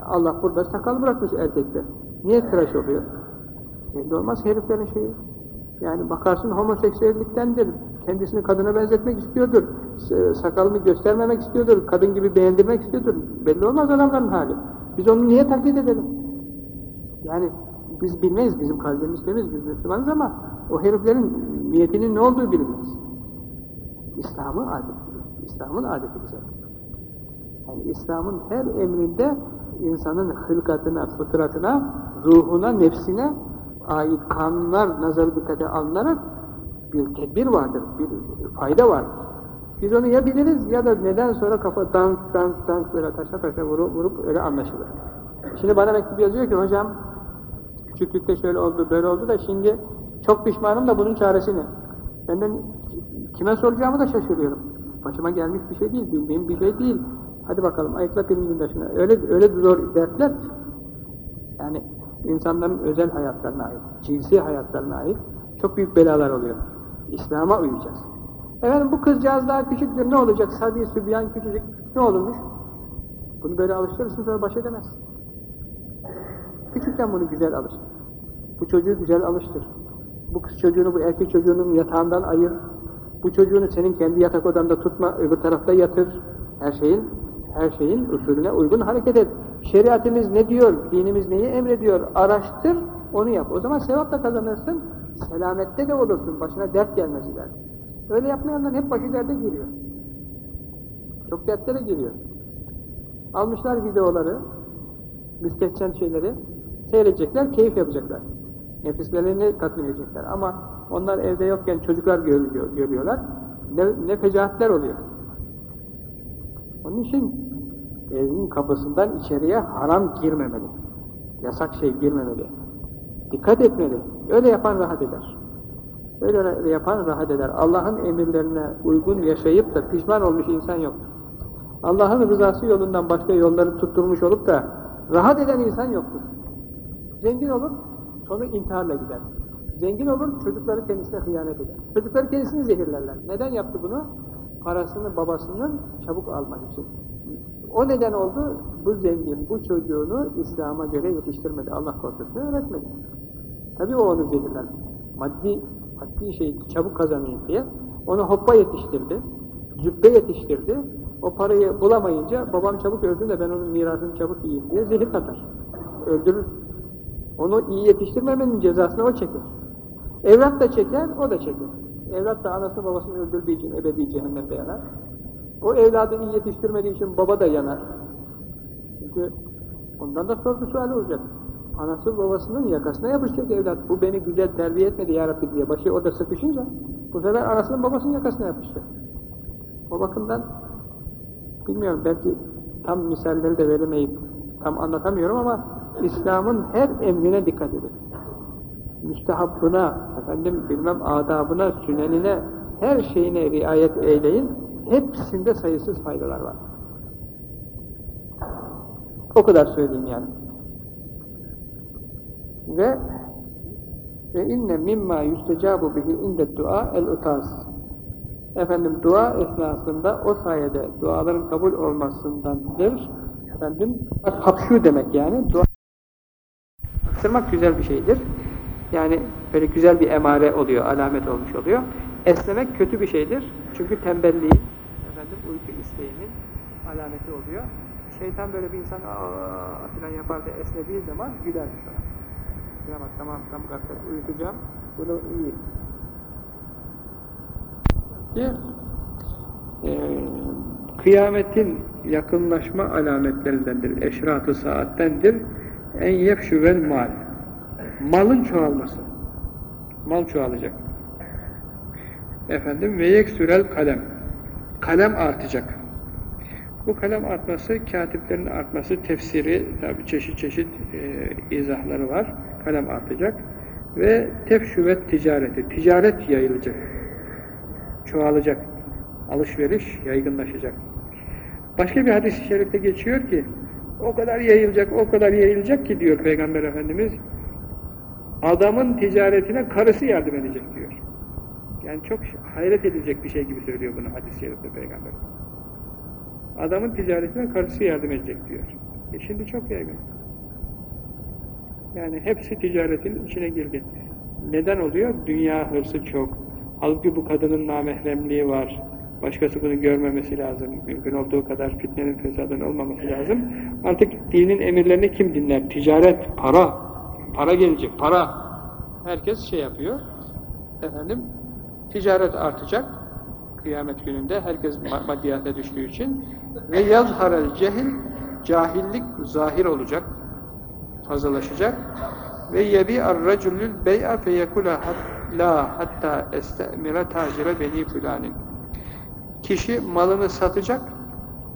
Allah burada sakal bırakmış erkekler. Niye tıraş oluyor? Belli olmaz heriflerin şeyi. Yani bakarsın homoseksüelliktendir. Kendisini kadına benzetmek istiyordur. Sakalını göstermemek istiyordur. Kadın gibi beğendirmek istiyordur. Belli olmaz adamların hali. Biz onu niye taklit edelim? Yani biz bilmeyiz. Bizim kalbimiz temiz. Biz Müslümanız ama o heriflerin niyetinin ne olduğu bilinmez. İslam'ın adeti. İslam'ın adeti bize. Yani İslam'ın her emrinde insanın hılkatına, fıtratına, ruhuna, nefsine ait kanunlar nazarı dikkate alınarak bir tedbir vardır, bir fayda vardır. Biz onu ya biliriz ya da neden sonra kafa dank dank dank böyle taşa taşa vurup, vurup öyle anlaşılır. Şimdi bana mektup yazıyor ki hocam küçüklükte şöyle oldu böyle oldu da şimdi çok pişmanım da bunun çaresi ne? Benden kime soracağımı da şaşırıyorum. Başıma gelmiş bir şey değil, bildiğim bir şey değil. Hadi bakalım ayıkla dilimin başına. Öyle, öyle zor dertler. Yani insanların özel hayatlarına ait, cinsi hayatlarına ait çok büyük belalar oluyor. İslam'a uyacağız. Efendim bu kızcağız daha küçüktür, ne olacak? Sadi, sübyan, küçücük, ne olurmuş? Bunu böyle alıştırırsın sonra baş edemezsin. Küçükten bunu güzel alıştır. Bu çocuğu güzel alıştır. Bu kız çocuğunu, bu erkek çocuğunun yatağından ayır. Bu çocuğunu senin kendi yatak odanda tutma, öbür tarafta yatır. Her şeyin, her şeyin usulüne uygun hareket et. Şeriatımız ne diyor, dinimiz neyi emrediyor, araştır, onu yap. O zaman sevap da kazanırsın, selamette de olursun, başına dert gelmesi der. Öyle yapmayanların hep başı derde giriyor. Çok dertlere giriyor. Almışlar videoları, müstehcen şeyleri, seyredecekler, keyif yapacaklar. Nefislerini tatmin edecekler. Ama onlar evde yokken çocuklar görüyor, görüyorlar. Ne, ne fecaatler oluyor. Onun için evin kapısından içeriye haram girmemeli. Yasak şey girmemeli. Dikkat etmeli. Öyle yapan rahat eder. Öyle yapan rahat eder. Allah'ın emirlerine uygun yaşayıp da pişman olmuş insan yoktur. Allah'ın rızası yolundan başka yolları tutturmuş olup da rahat eden insan yoktur. Zengin olur, sonu intiharla gider. Zengin olur, çocukları kendisine hıyanet eder. Çocukları kendisini zehirlerler. Neden yaptı bunu? Parasını babasının çabuk almak için. O neden oldu? Bu zengin, bu çocuğunu İslam'a göre yetiştirmedi. Allah korkusunu öğretmedi. Tabi o onu zehirler. Maddi, maddi şey çabuk kazanayım diye. Onu hoppa yetiştirdi. Züppe yetiştirdi. O parayı bulamayınca babam çabuk öldü de ben onun mirasını çabuk yiyeyim diye zehir katar. Öldürür. Onu iyi yetiştirmemenin cezasını o çeker. Evlat da çeker, o da çeker. Evlat da anasını babasını öldürdüğü için ebedi cehennemde yanar. O evladı yetiştirmediği için baba da yanar. Çünkü ondan da sorgu suali olacak. Anası babasının yakasına yapışacak evlat. Bu beni güzel terbiye etmedi ya diye. Başı o da sıkışınca bu sefer anasının babasının yakasına yapışacak. O bakımdan bilmiyorum belki tam misalleri de veremeyip tam anlatamıyorum ama İslam'ın her emrine dikkat edin. Müstehabbına, efendim bilmem adabına, sünenine, her şeyine riayet eyleyin. Hepsinde sayısız faydalar var. O kadar söyleyeyim yani. Ve ve inne mimma yustecabu bihi inde dua el utaz. Efendim dua esnasında o sayede duaların kabul olmasındandır. Efendim hapşu demek yani. Dua Aksırmak güzel bir şeydir. Yani böyle güzel bir emare oluyor, alamet olmuş oluyor. Esnemek kötü bir şeydir. Çünkü tembelliğin, efendim uyku isteğinin alameti oluyor. Şeytan böyle bir insan aa falan yapar da esnediği zaman gülermiş ona. Şuna bak tamam tam kalkıp uyutacağım. Bunu iyi. Ki, e, kıyametin yakınlaşma alametlerindendir. Eşrat-ı saattendir. En yefşüvel mal. Malın çoğalması. Mal çoğalacak. Efendim ve yeksürel kalem. Kalem artacak. Bu kalem artması, katiplerin artması, tefsiri, tabi çeşit çeşit e, izahları var. Kalem artacak. Ve tefşüvet ticareti. Ticaret yayılacak. Çoğalacak. Alışveriş yaygınlaşacak. Başka bir hadis-i şerifte geçiyor ki, o kadar yayılacak, o kadar yayılacak ki diyor Peygamber Efendimiz, adamın ticaretine karısı yardım edecek diyor. Yani çok hayret edilecek bir şey gibi söylüyor bunu hadis-i şerifte Peygamber. Adamın ticaretine karısı yardım edecek diyor. E şimdi çok yaygın. Yani hepsi ticaretin içine girdi. Neden oluyor? Dünya hırsı çok. Halbuki bu kadının namahremliği var. Başkası bunu görmemesi lazım. Mümkün olduğu kadar fitnenin, fesadın olmaması lazım. Artık dinin emirlerini kim dinler? Ticaret, para. Para gelecek, para. Herkes şey yapıyor. Efendim, ticaret artacak. Kıyamet gününde herkes maddiyata düştüğü için. Ve yazharel cehil, cahillik zahir olacak. Fazlalaşacak. Ve yebi'ar raculül bey'a feyekula la hatta estemire tacire beni fulanin. Kişi malını satacak,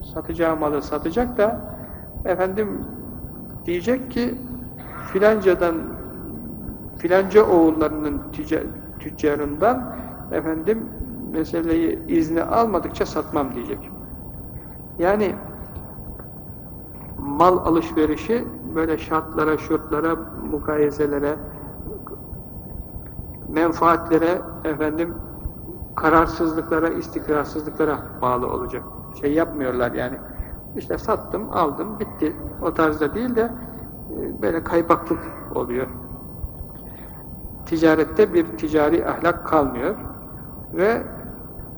satacağı malı satacak da efendim diyecek ki filancadan filanca oğullarının tüccarından efendim meseleyi izni almadıkça satmam diyecek. Yani mal alışverişi böyle şartlara, şurtlara, mukayeselere, menfaatlere, efendim kararsızlıklara, istikrarsızlıklara bağlı olacak. Şey yapmıyorlar yani. İşte sattım, aldım, bitti. O tarzda değil de böyle kaypaklık oluyor. Ticarette bir ticari ahlak kalmıyor ve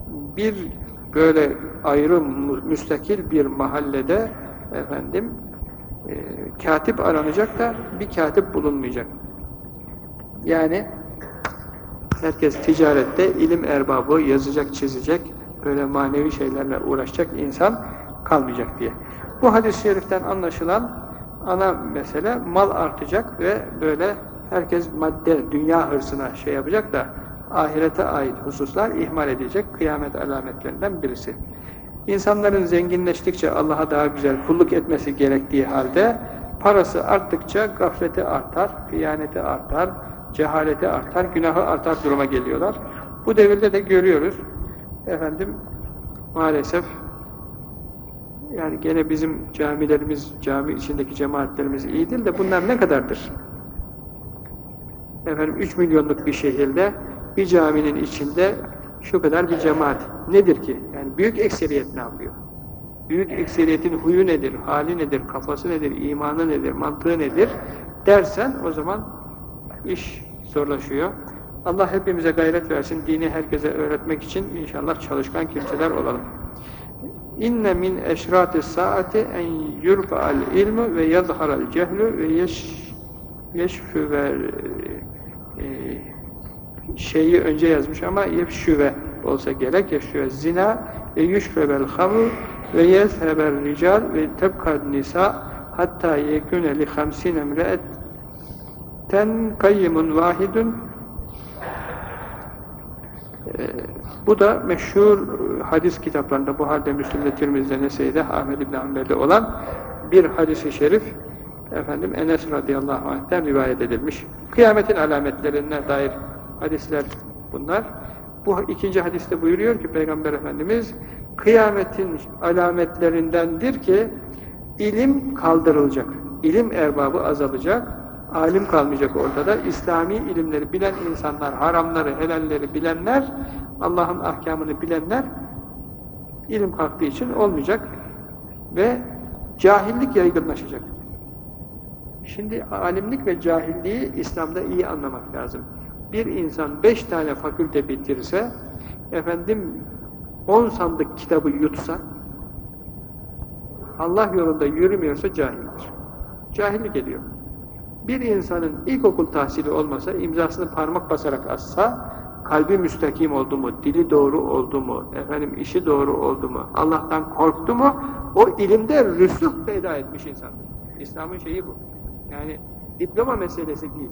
bir böyle ayrı müstakil bir mahallede efendim e, katip aranacak da bir katip bulunmayacak. Yani herkes ticarette ilim erbabı yazacak, çizecek, böyle manevi şeylerle uğraşacak insan kalmayacak diye. Bu hadis-i şeriften anlaşılan ana mesele mal artacak ve böyle herkes madde, dünya hırsına şey yapacak da ahirete ait hususlar ihmal edecek kıyamet alametlerinden birisi. İnsanların zenginleştikçe Allah'a daha güzel kulluk etmesi gerektiği halde parası arttıkça gafleti artar, kıyaneti artar, cehaleti artar, günahı artar duruma geliyorlar. Bu devirde de görüyoruz. Efendim maalesef yani gene bizim camilerimiz, cami içindeki cemaatlerimiz iyi değil de bunlar ne kadardır? Efendim 3 milyonluk bir şehirde bir caminin içinde şu kadar bir cemaat. Nedir ki? Yani büyük ekseriyet ne yapıyor? Büyük ekseriyetin huyu nedir, hali nedir, kafası nedir, imanı nedir, mantığı nedir dersen o zaman iş zorlaşıyor. Allah hepimize gayret versin, dini herkese öğretmek için inşallah çalışkan kimseler olalım. İnne min eşratis saati en yurfa'al ilmu ve yadharal cehlu ve yeş yeşfü ve e, şeyi önce yazmış ama yefşüve olsa gerek. Yefşüve zina ve yüşfebel hamur ve yezheber rical ve tebkad nisa hatta yekune li hamsin emreetten kayyimun vahidun ee, bu da meşhur hadis kitaplarında bu halde Müslim'de, Tirmiz'de, Nese'de, Ahmed İbn Hanbel'de olan bir hadis-i şerif efendim Enes radıyallahu anh'ten rivayet edilmiş. Kıyametin alametlerine dair hadisler bunlar. Bu ikinci hadiste buyuruyor ki Peygamber Efendimiz kıyametin alametlerindendir ki ilim kaldırılacak. İlim erbabı azalacak. Alim kalmayacak ortada. İslami ilimleri bilen insanlar, haramları, helalleri bilenler, Allah'ın ahkamını bilenler ilim kalktığı için olmayacak ve cahillik yaygınlaşacak. Şimdi alimlik ve cahilliği İslam'da iyi anlamak lazım. Bir insan beş tane fakülte bitirse, efendim on sandık kitabı yutsa, Allah yolunda yürümüyorsa cahildir. Cahillik ediyor. Bir insanın ilkokul tahsili olmasa, imzasını parmak basarak assa, kalbi müstakim oldu mu, dili doğru oldu mu, efendim işi doğru oldu mu, Allah'tan korktu mu, o ilimde rüsuh peyda etmiş insandır. İslam'ın şeyi bu. Yani diploma meselesi değil.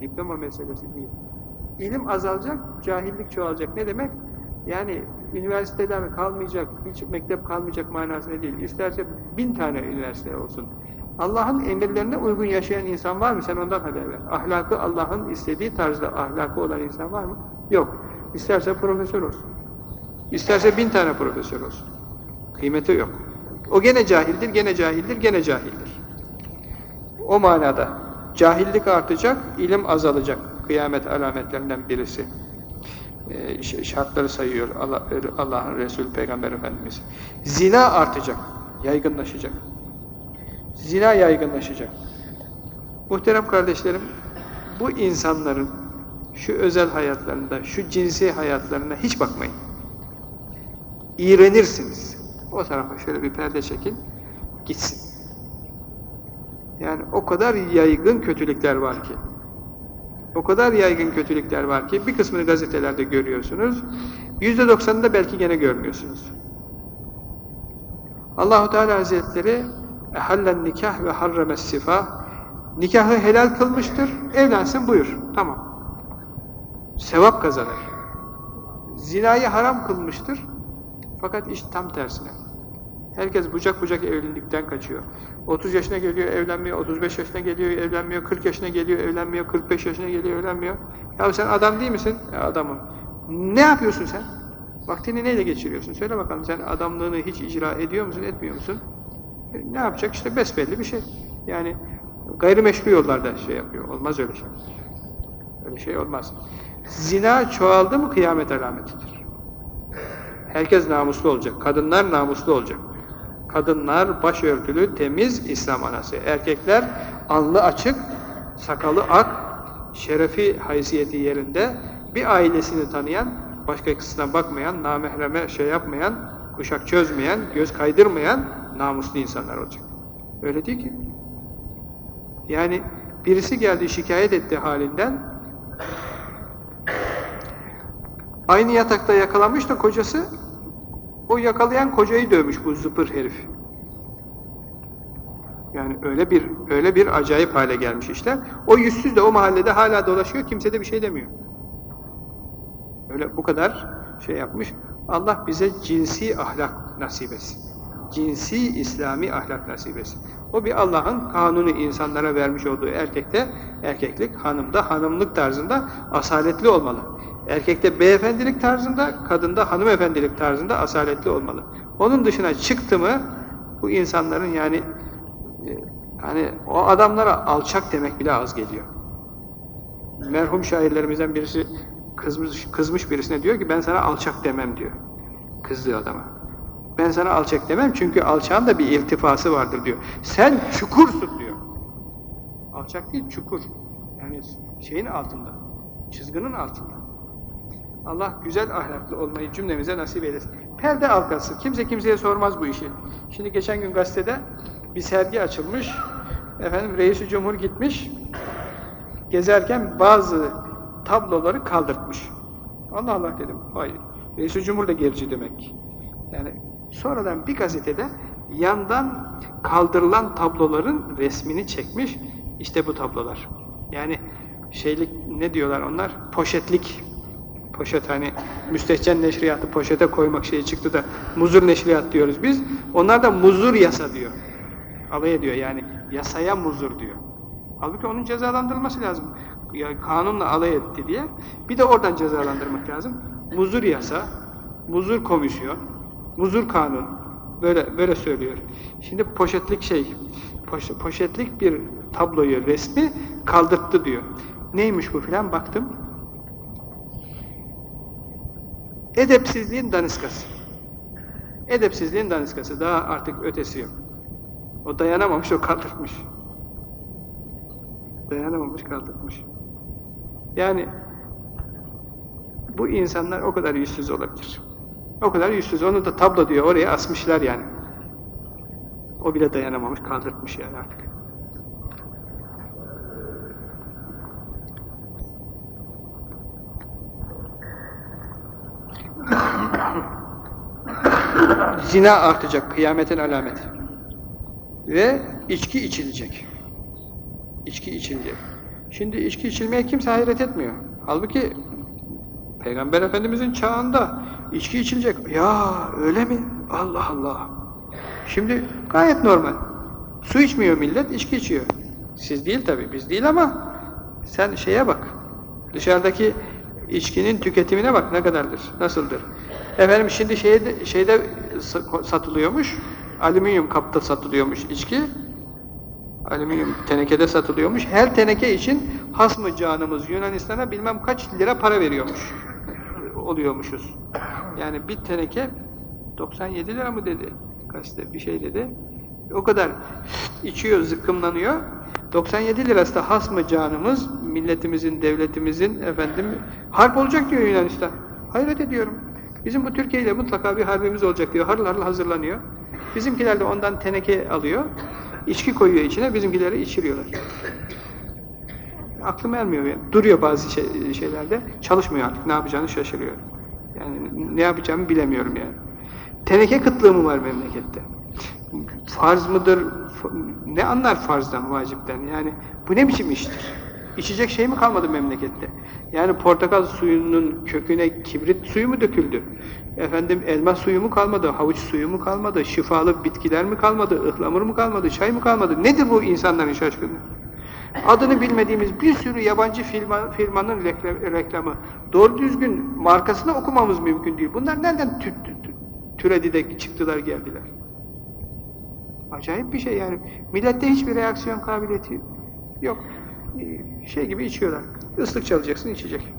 Diploma meselesi değil. İlim azalacak, cahillik çoğalacak. Ne demek? Yani üniversiteler kalmayacak, hiç mektep kalmayacak manasında değil. İsterse bin tane üniversite olsun. Allah'ın emirlerine uygun yaşayan insan var mı? Sen ondan haber ver. Ahlakı Allah'ın istediği tarzda ahlakı olan insan var mı? Yok. İsterse profesör olsun. İsterse bin tane profesör olsun. Kıymeti yok. O gene cahildir, gene cahildir, gene cahildir. O manada cahillik artacak, ilim azalacak. Kıyamet alametlerinden birisi. Ee, şartları sayıyor Allah'ın Allah Resulü Peygamber Efendimiz. Zina artacak, yaygınlaşacak. Zina yaygınlaşacak. Muhterem kardeşlerim, bu insanların şu özel hayatlarında, şu cinsi hayatlarına hiç bakmayın. İğrenirsiniz. O tarafa şöyle bir perde çekin, gitsin. Yani o kadar yaygın kötülükler var ki. O kadar yaygın kötülükler var ki bir kısmını gazetelerde görüyorsunuz. Yüzde doksanında belki gene görmüyorsunuz. Allahu Teala Hazretleri ehallen nikah ve harremes sifa nikahı helal kılmıştır. Evlensin buyur. Tamam. Sevap kazanır. Zinayı haram kılmıştır. Fakat iş tam tersine. Herkes bucak bucak evlilikten kaçıyor. 30 yaşına geliyor evlenmiyor, 35 yaşına geliyor evlenmiyor, 40 yaşına geliyor evlenmiyor, 45 yaşına geliyor evlenmiyor. Ya sen adam değil misin? Ya adamım. Ne yapıyorsun sen? Vaktini neyle geçiriyorsun? Söyle bakalım sen adamlığını hiç icra ediyor musun, etmiyor musun? Ne yapacak? İşte besbelli bir şey. Yani gayrimeşru yollarda şey yapıyor. Olmaz öyle şey. Öyle şey olmaz. Zina çoğaldı mı kıyamet alametidir. Herkes namuslu olacak. Kadınlar namuslu olacak. Kadınlar başörtülü, temiz İslam anası. Erkekler alnı açık, sakalı ak, şerefi haysiyeti yerinde, bir ailesini tanıyan, başka kısmına bakmayan, namehreme şey yapmayan, kuşak çözmeyen, göz kaydırmayan namuslu insanlar olacak. Öyle değil ki. Yani birisi geldi şikayet etti halinden, aynı yatakta yakalanmış da kocası, o yakalayan kocayı dövmüş bu zıpır herif. Yani öyle bir öyle bir acayip hale gelmiş işler. O yüzsüz de o mahallede hala dolaşıyor, kimse de bir şey demiyor. Öyle bu kadar şey yapmış. Allah bize cinsi ahlak nasip etsin. Cinsi İslami ahlak nasip etsin. O bir Allah'ın kanunu insanlara vermiş olduğu erkekte erkeklik, hanımda hanımlık tarzında asaletli olmalı. Erkekte beyefendilik tarzında, kadında hanımefendilik tarzında asaletli olmalı. Onun dışına çıktı mı bu insanların yani e, hani o adamlara alçak demek bile az geliyor. Merhum şairlerimizden birisi kızmış, kızmış birisine diyor ki ben sana alçak demem diyor. Kızdığı adama. Ben sana alçak demem çünkü alçağın da bir irtifası vardır diyor. Sen çukursun diyor. Alçak değil çukur. Yani şeyin altında. Çizginin altında. Allah güzel ahlaklı olmayı cümlemize nasip eylesin. Perde halkası. Kimse kimseye sormaz bu işi. Şimdi geçen gün gazetede bir sergi açılmış. efendim reisi cumhur gitmiş, gezerken bazı tabloları kaldırtmış. Allah Allah dedim, hayır. Reis-i Cumhur da gerici demek. Yani sonradan bir gazetede yandan kaldırılan tabloların resmini çekmiş. İşte bu tablolar. Yani şeylik ne diyorlar onlar? Poşetlik. Poşet hani müstehcen neşriyatı poşete koymak şeyi çıktı da muzur neşriyat diyoruz biz. Onlar da muzur yasa diyor. Alay ediyor yani yasaya muzur diyor. Halbuki onun cezalandırılması lazım. Ya, kanunla alay etti diye. Bir de oradan cezalandırmak lazım. Muzur yasa, muzur komisyon, muzur kanun. Böyle böyle söylüyor. Şimdi poşetlik şey, poş, poşetlik bir tabloyu, resmi kaldırttı diyor. Neymiş bu filan baktım. Edepsizliğin daniskası. Edepsizliğin daniskası. Daha artık ötesi yok. O dayanamamış, o kaldırtmış. Dayanamamış, kaldırtmış. Yani bu insanlar o kadar yüzsüz olabilir. O kadar yüzsüz. Onu da tablo diyor, oraya asmışlar yani. O bile dayanamamış, kaldırtmış yani artık. Zina artacak, kıyametin alameti. Ve içki içilecek. İçki içilecek. Şimdi içki içilmeye kimse hayret etmiyor. Halbuki Peygamber Efendimizin çağında içki içilecek. Ya öyle mi? Allah Allah. Şimdi gayet normal. Su içmiyor millet, içki içiyor. Siz değil tabi, biz değil ama sen şeye bak. Dışarıdaki içkinin tüketimine bak ne kadardır, nasıldır. Efendim şimdi şeyde, şeyde satılıyormuş, alüminyum kapta satılıyormuş içki. Alüminyum tenekede satılıyormuş. Her teneke için hasmı canımız Yunanistan'a bilmem kaç lira para veriyormuş. Oluyormuşuz. Yani bir teneke 97 lira mı dedi? Kaçtı bir şey dedi. O kadar içiyor, zıkkımlanıyor. 97 lirası da hasmı canımız, milletimizin, devletimizin efendim harp olacak diyor Yunanistan. Hayret ediyorum. Bizim bu Türkiye ile mutlaka bir harbimiz olacak diyor. Harıl harıl hazırlanıyor. Bizimkiler de ondan teneke alıyor. içki koyuyor içine, bizimkileri içiriyorlar. Aklım ermiyor yani. Duruyor bazı şey, şeylerde. Çalışmıyor artık. Ne yapacağını şaşırıyor. Yani ne yapacağımı bilemiyorum yani. Teneke kıtlığı mı var memlekette? Farz mıdır? Ne anlar farzdan, vacipten? Yani bu ne biçim iştir? İçecek şey mi kalmadı memlekette? Yani portakal suyunun köküne kibrit suyu mu döküldü? Efendim elma suyu mu kalmadı? Havuç suyu mu kalmadı? Şifalı bitkiler mi kalmadı? Ihlamur mu kalmadı? Çay mı kalmadı? Nedir bu insanların şaşkınlığı? Adını bilmediğimiz bir sürü yabancı firma, firmanın reklamı. Doğru düzgün markasını okumamız mümkün değil. Bunlar nereden tü, tü, tü, türedi de çıktılar geldiler? Acayip bir şey yani. Millette hiçbir reaksiyon kabiliyeti yok. Şey gibi içiyorlar. Islık çalacaksın, içecek.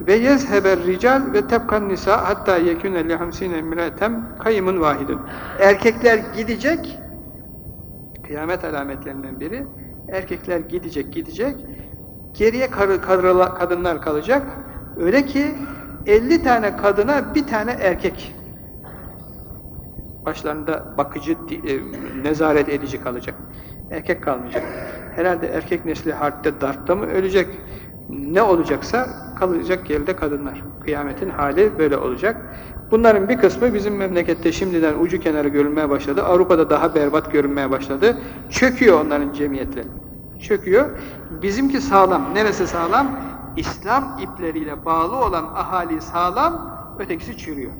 Ve yezheber rical ve tebkan nisa hatta yekune li hamsine emretem kayımun vahidun. Erkekler gidecek, kıyamet alametlerinden biri, erkekler gidecek, gidecek, geriye kar, kar, kadınlar kalacak. Öyle ki 50 tane kadına bir tane erkek başlarında bakıcı, e, nezaret edici kalacak. Erkek kalmayacak. Herhalde erkek nesli harpte, darpta mı ölecek? Ne olacaksa kalacak yerde kadınlar. Kıyametin hali böyle olacak. Bunların bir kısmı bizim memlekette şimdiden ucu kenarı görünmeye başladı. Avrupa'da daha berbat görünmeye başladı. Çöküyor onların cemiyetleri. Çöküyor. Bizimki sağlam. Neresi sağlam? İslam ipleriyle bağlı olan ahali sağlam, ötekisi çürüyor.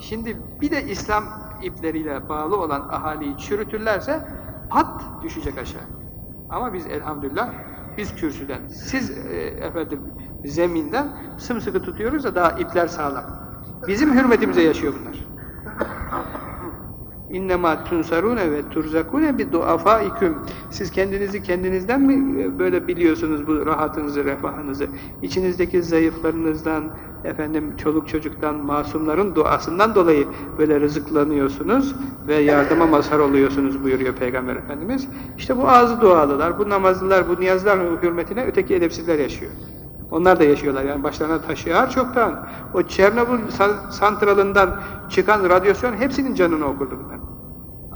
Şimdi bir de İslam ipleriyle bağlı olan ahaliyi çürütürlerse pat düşecek aşağı. Ama biz elhamdülillah biz kürsüden, siz e, efendim zeminden sımsıkı tutuyoruz da daha ipler sağlam. Bizim hürmetimize yaşıyor bunlar. İnnemâ tunsarûne ve turzakûne bi duafâiküm. Siz kendinizi kendinizden mi e, böyle biliyorsunuz bu rahatınızı, refahınızı? İçinizdeki zayıflarınızdan, efendim çoluk çocuktan, masumların duasından dolayı böyle rızıklanıyorsunuz ve yardıma mazhar oluyorsunuz buyuruyor Peygamber Efendimiz. İşte bu ağzı dualılar, bu namazlılar, bu niyazlar hürmetine öteki edepsizler yaşıyor. Onlar da yaşıyorlar yani başlarına taşıyor çoktan. O Çernobil santralından çıkan radyasyon hepsinin canını okurdu bunlar.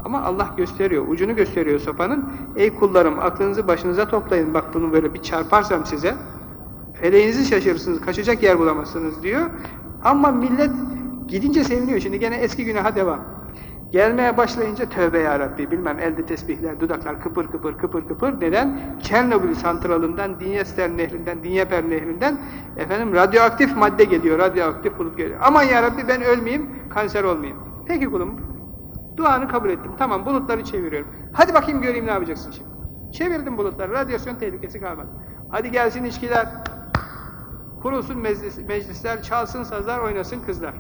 Ama Allah gösteriyor, ucunu gösteriyor sopanın. Ey kullarım aklınızı başınıza toplayın. Bak bunu böyle bir çarparsam size. Feleğinizi şaşırırsınız, kaçacak yer bulamazsınız diyor. Ama millet gidince seviniyor. Şimdi gene eski günaha devam. Gelmeye başlayınca tövbe ya Rabbi bilmem elde tesbihler, dudaklar kıpır kıpır kıpır kıpır. Neden? Çernobil santralından, Dinyester nehrinden, Dinyeper nehrinden efendim radyoaktif madde geliyor, radyoaktif bulut geliyor. Aman ya Rabbi ben ölmeyeyim, kanser olmayayım. Peki kulum, duanı kabul ettim. Tamam bulutları çeviriyorum. Hadi bakayım göreyim ne yapacaksın şimdi. Çevirdim bulutları, radyasyon tehlikesi kalmadı. Hadi gelsin içkiler, kurulsun meclis, meclisler, çalsın sazlar, oynasın kızlar.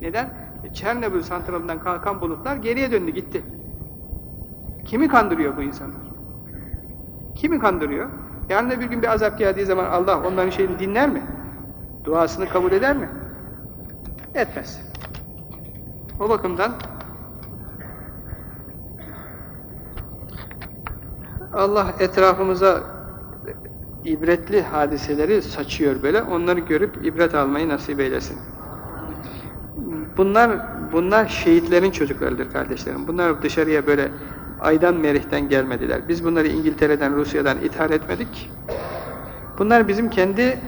Neden? Çernobil santralından kalkan bulutlar geriye döndü gitti. Kimi kandırıyor bu insanlar? Kimi kandırıyor? Yarın bir gün bir azap geldiği zaman Allah onların şeyini dinler mi? Duasını kabul eder mi? Etmez. O bakımdan Allah etrafımıza ibretli hadiseleri saçıyor böyle. Onları görüp ibret almayı nasip eylesin. Bunlar bunlar şehitlerin çocuklarıdır kardeşlerim. Bunlar dışarıya böyle aydan merihten gelmediler. Biz bunları İngiltere'den, Rusya'dan ithal etmedik. Bunlar bizim kendi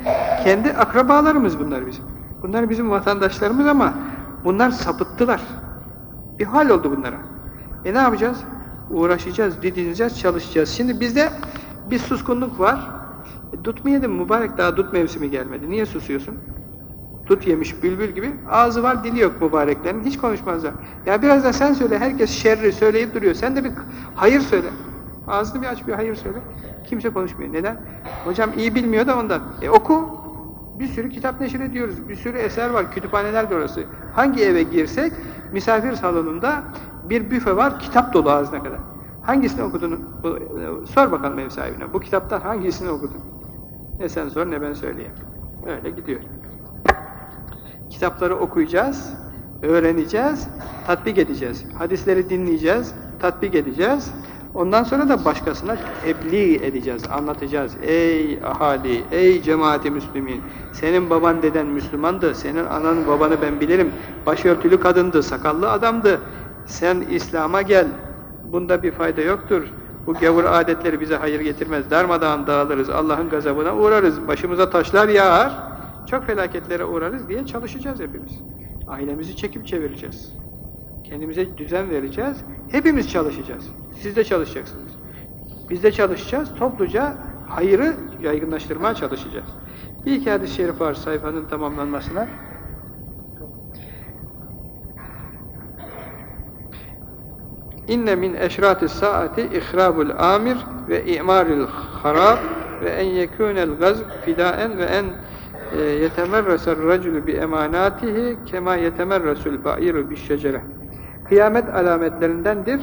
kendi akrabalarımız bunlar bizim. Bunlar bizim vatandaşlarımız ama bunlar sapıttılar. Bir hal oldu bunlara. E ne yapacağız? Uğraşacağız, didineceğiz, çalışacağız. Şimdi bizde bir suskunluk var. E, tutmayalım mübarek daha dut mevsimi gelmedi. Niye susuyorsun? Dut yemiş bülbül gibi. Ağzı var, dili yok mübareklerin. Hiç konuşmazlar. Ya biraz da sen söyle. Herkes şerri söyleyip duruyor. Sen de bir hayır söyle. Ağzını bir aç bir hayır söyle. Kimse konuşmuyor. Neden? Hocam iyi bilmiyor da ondan. E oku. Bir sürü kitap neşir ediyoruz. Bir sürü eser var. Kütüphaneler de orası. Hangi eve girsek misafir salonunda bir büfe var. Kitap dolu ağzına kadar. Hangisini okudun? Sor bakalım ev sahibine. Bu kitaptan hangisini okudun? Ne sen sor ne ben söyleyeyim. Öyle gidiyor. Kitapları okuyacağız, öğreneceğiz, tatbik edeceğiz. Hadisleri dinleyeceğiz, tatbik edeceğiz. Ondan sonra da başkasına tebliğ edeceğiz, anlatacağız. Ey ahali, ey cemaati müslümin, senin baban deden Müslümandı, senin anan babanı ben bilirim, başörtülü kadındı, sakallı adamdı. Sen İslam'a gel, bunda bir fayda yoktur. Bu gavur adetleri bize hayır getirmez. Darmadağın dağılırız, Allah'ın gazabına uğrarız, başımıza taşlar yağar çok felaketlere uğrarız diye çalışacağız hepimiz. Ailemizi çekip çevireceğiz. Kendimize düzen vereceğiz. Hepimiz çalışacağız. Siz de çalışacaksınız. Biz de çalışacağız. Topluca hayırı yaygınlaştırmaya çalışacağız. Bir iki hadis-i şerif var sayfanın tamamlanmasına. İnne min eşratis saati ihrabul amir ve imaril harab ve en yekunel gazb fidaen ve en yetemerreser racülü bi emanatihi kema yetemerresul ba'iru bi şecere. Kıyamet alametlerindendir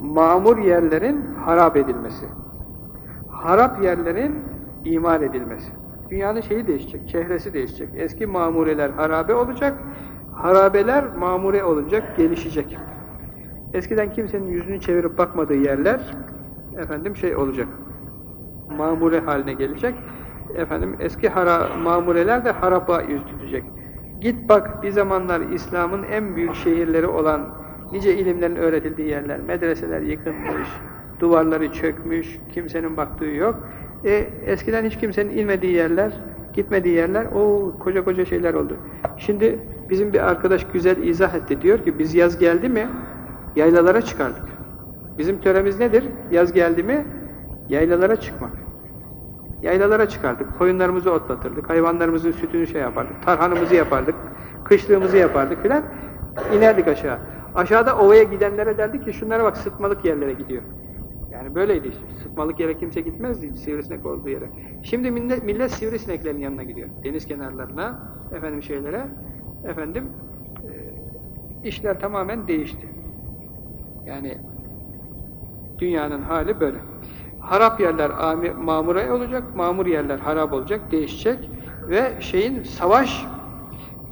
mamur yerlerin harap edilmesi. Harap yerlerin imar edilmesi. Dünyanın şeyi değişecek, çehresi değişecek. Eski mamureler harabe olacak, harabeler mamure olacak, gelişecek. Eskiden kimsenin yüzünü çevirip bakmadığı yerler efendim şey olacak. Mamure haline gelecek efendim eski hara, mamureler de harapa yüz tutacak. Git bak bir zamanlar İslam'ın en büyük şehirleri olan nice ilimlerin öğretildiği yerler, medreseler yıkılmış, duvarları çökmüş, kimsenin baktığı yok. E, eskiden hiç kimsenin inmediği yerler, gitmediği yerler, o koca koca şeyler oldu. Şimdi bizim bir arkadaş güzel izah etti, diyor ki biz yaz geldi mi yaylalara çıkardık. Bizim töremiz nedir? Yaz geldi mi yaylalara çıkmak. Yaylalara çıkardık, koyunlarımızı otlatırdık, hayvanlarımızın sütünü şey yapardık, tarhanımızı yapardık, kışlığımızı yapardık filan, inerdik aşağı. Aşağıda ovaya gidenlere derdik ki şunlara bak sıtmalık yerlere gidiyor. Yani böyleydi. Sıtmalık yere kimse gitmezdi sivrisinek olduğu yere. Şimdi millet, millet sivrisineklerin yanına gidiyor. Deniz kenarlarına, efendim şeylere, efendim e, işler tamamen değişti. Yani dünyanın hali böyle. Harap yerler mamure olacak, mamur yerler harap olacak, değişecek ve şeyin savaş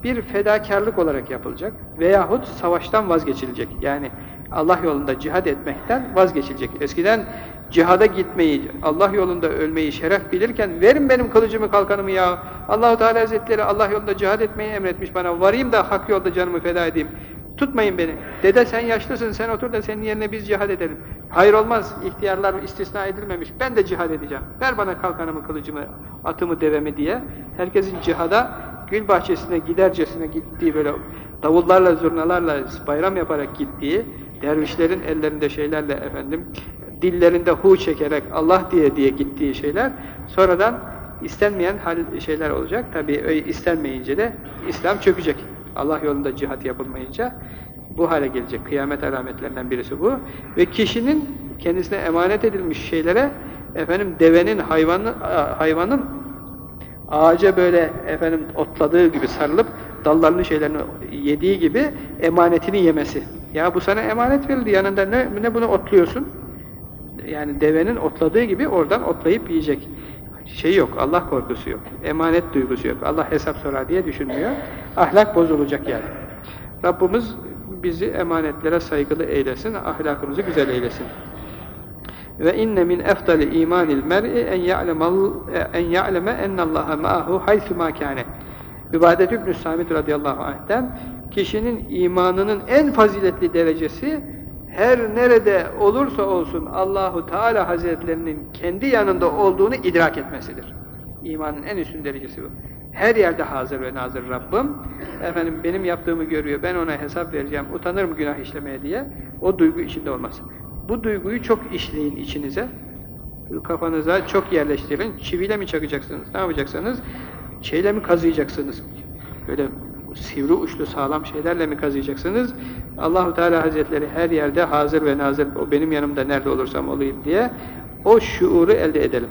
bir fedakarlık olarak yapılacak veyahut savaştan vazgeçilecek. Yani Allah yolunda cihad etmekten vazgeçilecek. Eskiden cihada gitmeyi, Allah yolunda ölmeyi şeref bilirken verin benim kılıcımı kalkanımı ya. Allahu Teala Hazretleri Allah yolunda cihad etmeyi emretmiş bana. Varayım da hak yolda canımı feda edeyim. Tutmayın beni. Dede sen yaşlısın sen otur da senin yerine biz cihad edelim. Hayır olmaz. İhtiyarlar istisna edilmemiş. Ben de cihad edeceğim. Ver bana kalkanımı, kılıcımı, atımı, devemi diye. Herkesin cihada gül bahçesine gidercesine gittiği böyle davullarla, zurnalarla bayram yaparak gittiği dervişlerin ellerinde şeylerle efendim dillerinde hu çekerek Allah diye diye gittiği şeyler sonradan istenmeyen hal şeyler olacak. Öyle istenmeyince de İslam çökecek. Allah yolunda cihat yapılmayınca bu hale gelecek. Kıyamet alametlerinden birisi bu. Ve kişinin kendisine emanet edilmiş şeylere efendim devenin hayvanın hayvanın ağaca böyle efendim otladığı gibi sarılıp dallarını şeylerini yediği gibi emanetini yemesi. Ya bu sana emanet verildi yanında ne, ne bunu otluyorsun? Yani devenin otladığı gibi oradan otlayıp yiyecek. Şey yok, Allah korkusu yok. Emanet duygusu yok. Allah hesap sorar diye düşünmüyor. Ahlak bozulacak yani. Rabbimiz bizi emanetlere saygılı eylesin, ahlakımızı güzel eylesin. Ve inne min efdali imanil mer'i en ya'lemal en ya'leme ennallaha ma'ahu haythu ma kana. İbadet İbn Samit radıyallahu anh'ten kişinin imanının en faziletli derecesi her nerede olursa olsun Allahu Teala Hazretlerinin kendi yanında olduğunu idrak etmesidir. İmanın en üstün derecesi bu. Her yerde hazır ve nazır Rabbim. Efendim benim yaptığımı görüyor. Ben ona hesap vereceğim. Utanırım günah işlemeye diye. O duygu içinde olmasın. Bu duyguyu çok işleyin içinize. Kafanıza çok yerleştirin. Çiviyle mi çakacaksınız? Ne yapacaksınız? Şeyle mi kazıyacaksınız? Böyle sivri uçlu sağlam şeylerle mi kazıyacaksınız? Allahu Teala Hazretleri her yerde hazır ve nazır. O benim yanımda nerede olursam olayım diye o şuuru elde edelim.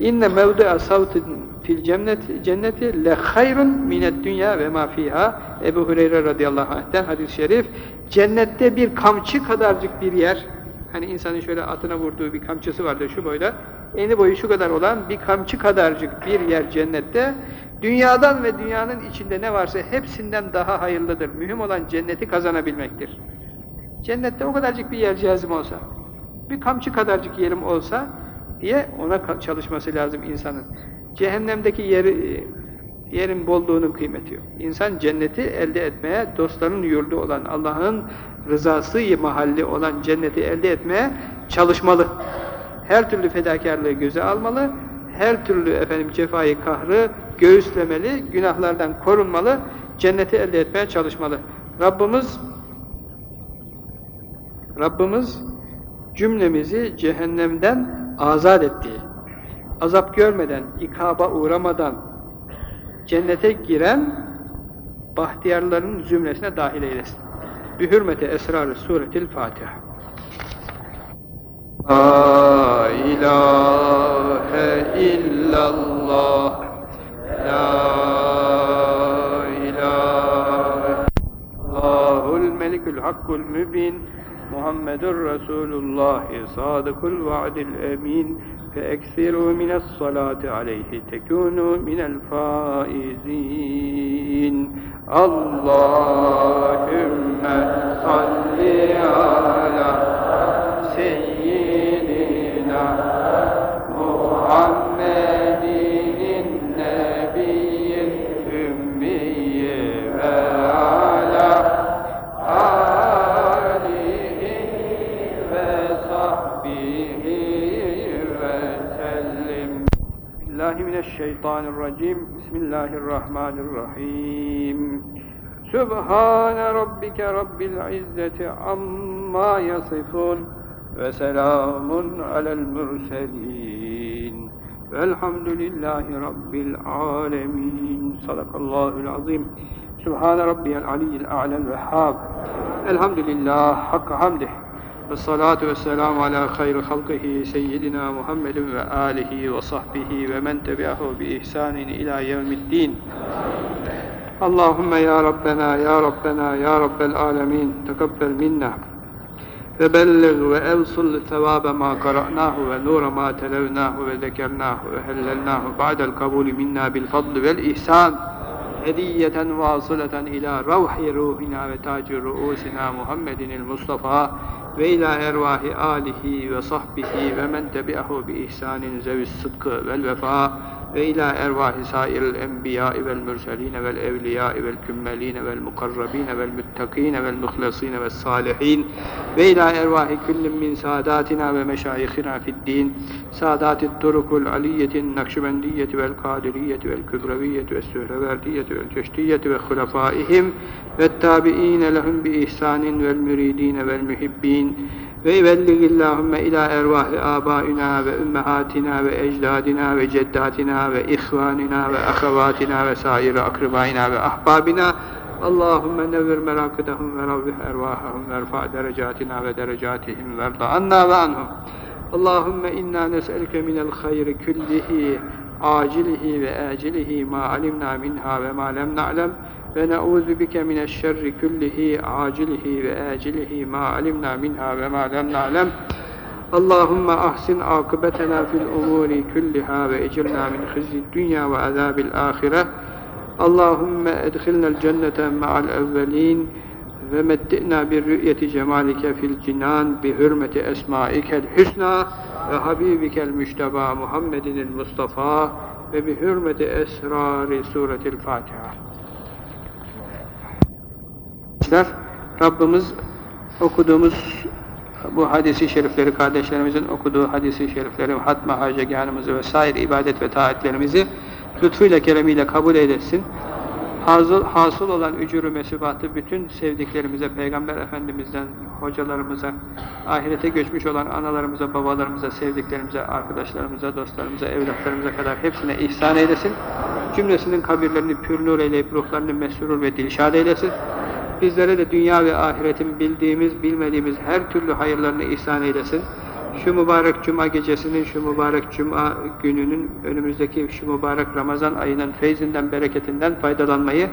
İnne mevdu'a savtin fil cenneti cenneti le hayrun mined dünya ve ma fiha. Ebu Hureyre radıyallahu anh'ten hadis-i şerif cennette bir kamçı kadarcık bir yer hani insanın şöyle atına vurduğu bir kamçısı vardır şu boyda eni boyu şu kadar olan bir kamçı kadarcık bir yer cennette dünyadan ve dünyanın içinde ne varsa hepsinden daha hayırlıdır. Mühim olan cenneti kazanabilmektir. Cennette o kadarcık bir yer cihazım olsa, bir kamçı kadarcık yerim olsa diye ona çalışması lazım insanın. Cehennemdeki yeri, yerin bolluğunun kıymeti yok. İnsan cenneti elde etmeye, dostların yurdu olan, Allah'ın rızası mahalli olan cenneti elde etmeye çalışmalı. Her türlü fedakarlığı göze almalı, her türlü efendim cefayı, kahrı göğüslemeli, günahlardan korunmalı, cenneti elde etmeye çalışmalı. Rabbimiz Rabbimiz cümlemizi cehennemden azat ettiği, azap görmeden, ikaba uğramadan cennete giren bahtiyarların zümresine dahil eylesin. Bi hürmeti esrar-ı suretil Fatiha. La ilahe illallah La ilahe Allahul melikül hakkul mübin Muhammedur Resulullah sadıkul vaadil emin فَاَكْثِرُوا مِنَ الصَّلَاةِ عَلَيْهِ تَكُونُوا مِنَ الْفَائِزِينَ اللّٰهُمَّ صَلِّ عَلَى سَيِّدِنَا mineşşeytanirracim. Bismillahirrahmanirrahim. Sübhane rabbike rabbil izzeti amma yasifun ve selamun alel mürselin. Velhamdülillahi rabbil alemin. Sadakallahul azim. Sübhane rabbiyel aliyyil a'lel vehhab. Elhamdülillah hakkı hamdih. والصلاة والسلام على خير خلقه سيدنا محمد وآله وصحبه ومن تبعه بإحسان إلى يوم الدين. اللهم يا ربنا يا ربنا يا رب العالمين تقبل منا. فبلغ وأوصل ثواب ما قرأناه ونور ما تلوناه وذكرناه وهللناه بعد القبول منا بالفضل والإحسان. hediyeten vasıleten ila ravhi ruhina ve tacir ruusina Muhammedin Mustafa ve ila ervahi alihi ve sahbihi ve men tebi'ahu bi ihsanin zevis sıdkı vel vefa ve ila ervahi sairil enbiya'i vel mürseline vel evliya'i vel kümmeline vel mukarrabine vel müttakine vel muhlasine vel salihin ve ila ervahi kullin min saadatina ve meşayihina ve sühreverdiyeti vel çeşdiyeti ve hulefaihim ve tabi'ine lehum bi ihsanin vel müridine vel mühibbin ve belligillahümme ila ervahi abaina ve ümmehatina ve ecdadina ve ceddatina ve ihvanina ve ahavatina ve sair akrabaina ve ahbabina. Allahümme nevvir merakıdahum ve ravvih ervahahum ve erfa derecatina ve derecatihim ve erda anna ve anhum Allahümme inna nes'elke minel hayri küllihi acilihi ve acilihi ma alimna minha ve ma lem na'lem ve na'udhu bike mineşşerri küllihi acilihi ve acilihi ma alimna minha ve ma lem na'lem Allahümme ahsin akıbetena fil umuri külliha ve ecirna min hizzi dünya ve azabil ahire Allahümme edkhilnel cennete ma'al evvelin ve metti'na bir rü'yeti cemalike fil cinan bi hürmeti esmaikel hüsna ve habibikel müşteba Muhammedinil Mustafa ve bi hürmeti esrari suretil Fatiha. Rabbimiz okuduğumuz bu hadisi şerifleri, kardeşlerimizin okuduğu hadisi şerifleri, hatma haceganımızı vesaire ibadet ve taatlerimizi lütfuyla, keremiyle kabul eylesin. Hasıl, hasıl olan ücuru mesubatı bütün sevdiklerimize, Peygamber Efendimiz'den, hocalarımıza, ahirete göçmüş olan analarımıza, babalarımıza, sevdiklerimize, arkadaşlarımıza, dostlarımıza, evlatlarımıza kadar hepsine ihsan eylesin. Cümlesinin kabirlerini pür nur eyleyip ruhlarını mesrur ve dilşad eylesin. Bizlere de dünya ve ahiretin bildiğimiz, bilmediğimiz her türlü hayırlarını ihsan eylesin. Şu mübarek cuma gecesinin, şu mübarek cuma gününün, önümüzdeki şu mübarek Ramazan ayının feyzinden, bereketinden faydalanmayı,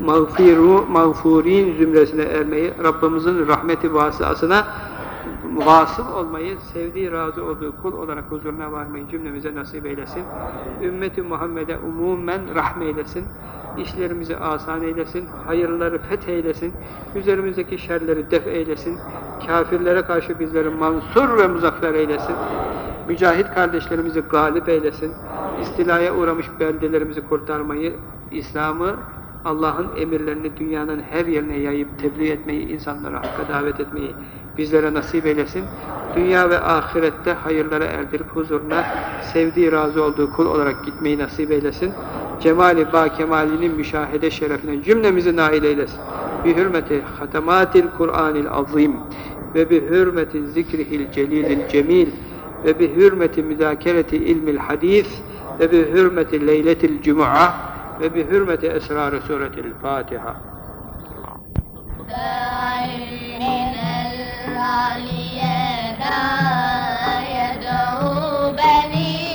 mağfiru, mağfurin zümresine ermeyi, Rabbimizin rahmeti vasıasına vasıl olmayı, sevdiği, razı olduğu kul olarak huzuruna varmayı cümlemize nasip eylesin. Ümmeti Muhammed'e umumen rahmeylesin. İşlerimizi asan eylesin, hayırları fetheylesin, üzerimizdeki şerleri def eylesin, kafirlere karşı bizleri mansur ve muzaffer eylesin, mücahit kardeşlerimizi galip eylesin, istilaya uğramış beldelerimizi kurtarmayı, İslam'ı Allah'ın emirlerini dünyanın her yerine yayıp tebliğ etmeyi, insanlara hakka davet etmeyi bizlere nasip eylesin. Dünya ve ahirette hayırlara erdirip huzuruna sevdiği, razı olduğu kul olarak gitmeyi nasip eylesin. Cemali ba kemalinin müşahede şerefine cümlemizi nail eylesin. Bi hürmeti hatematil Kur'anil azim ve bi hürmeti zikrihil celilil cemil ve bi hürmeti müzakereti ilmil hadis ve bi hürmeti leyletil cumu'a ve bi hürmeti esrar suretil Fatiha. يدعو بني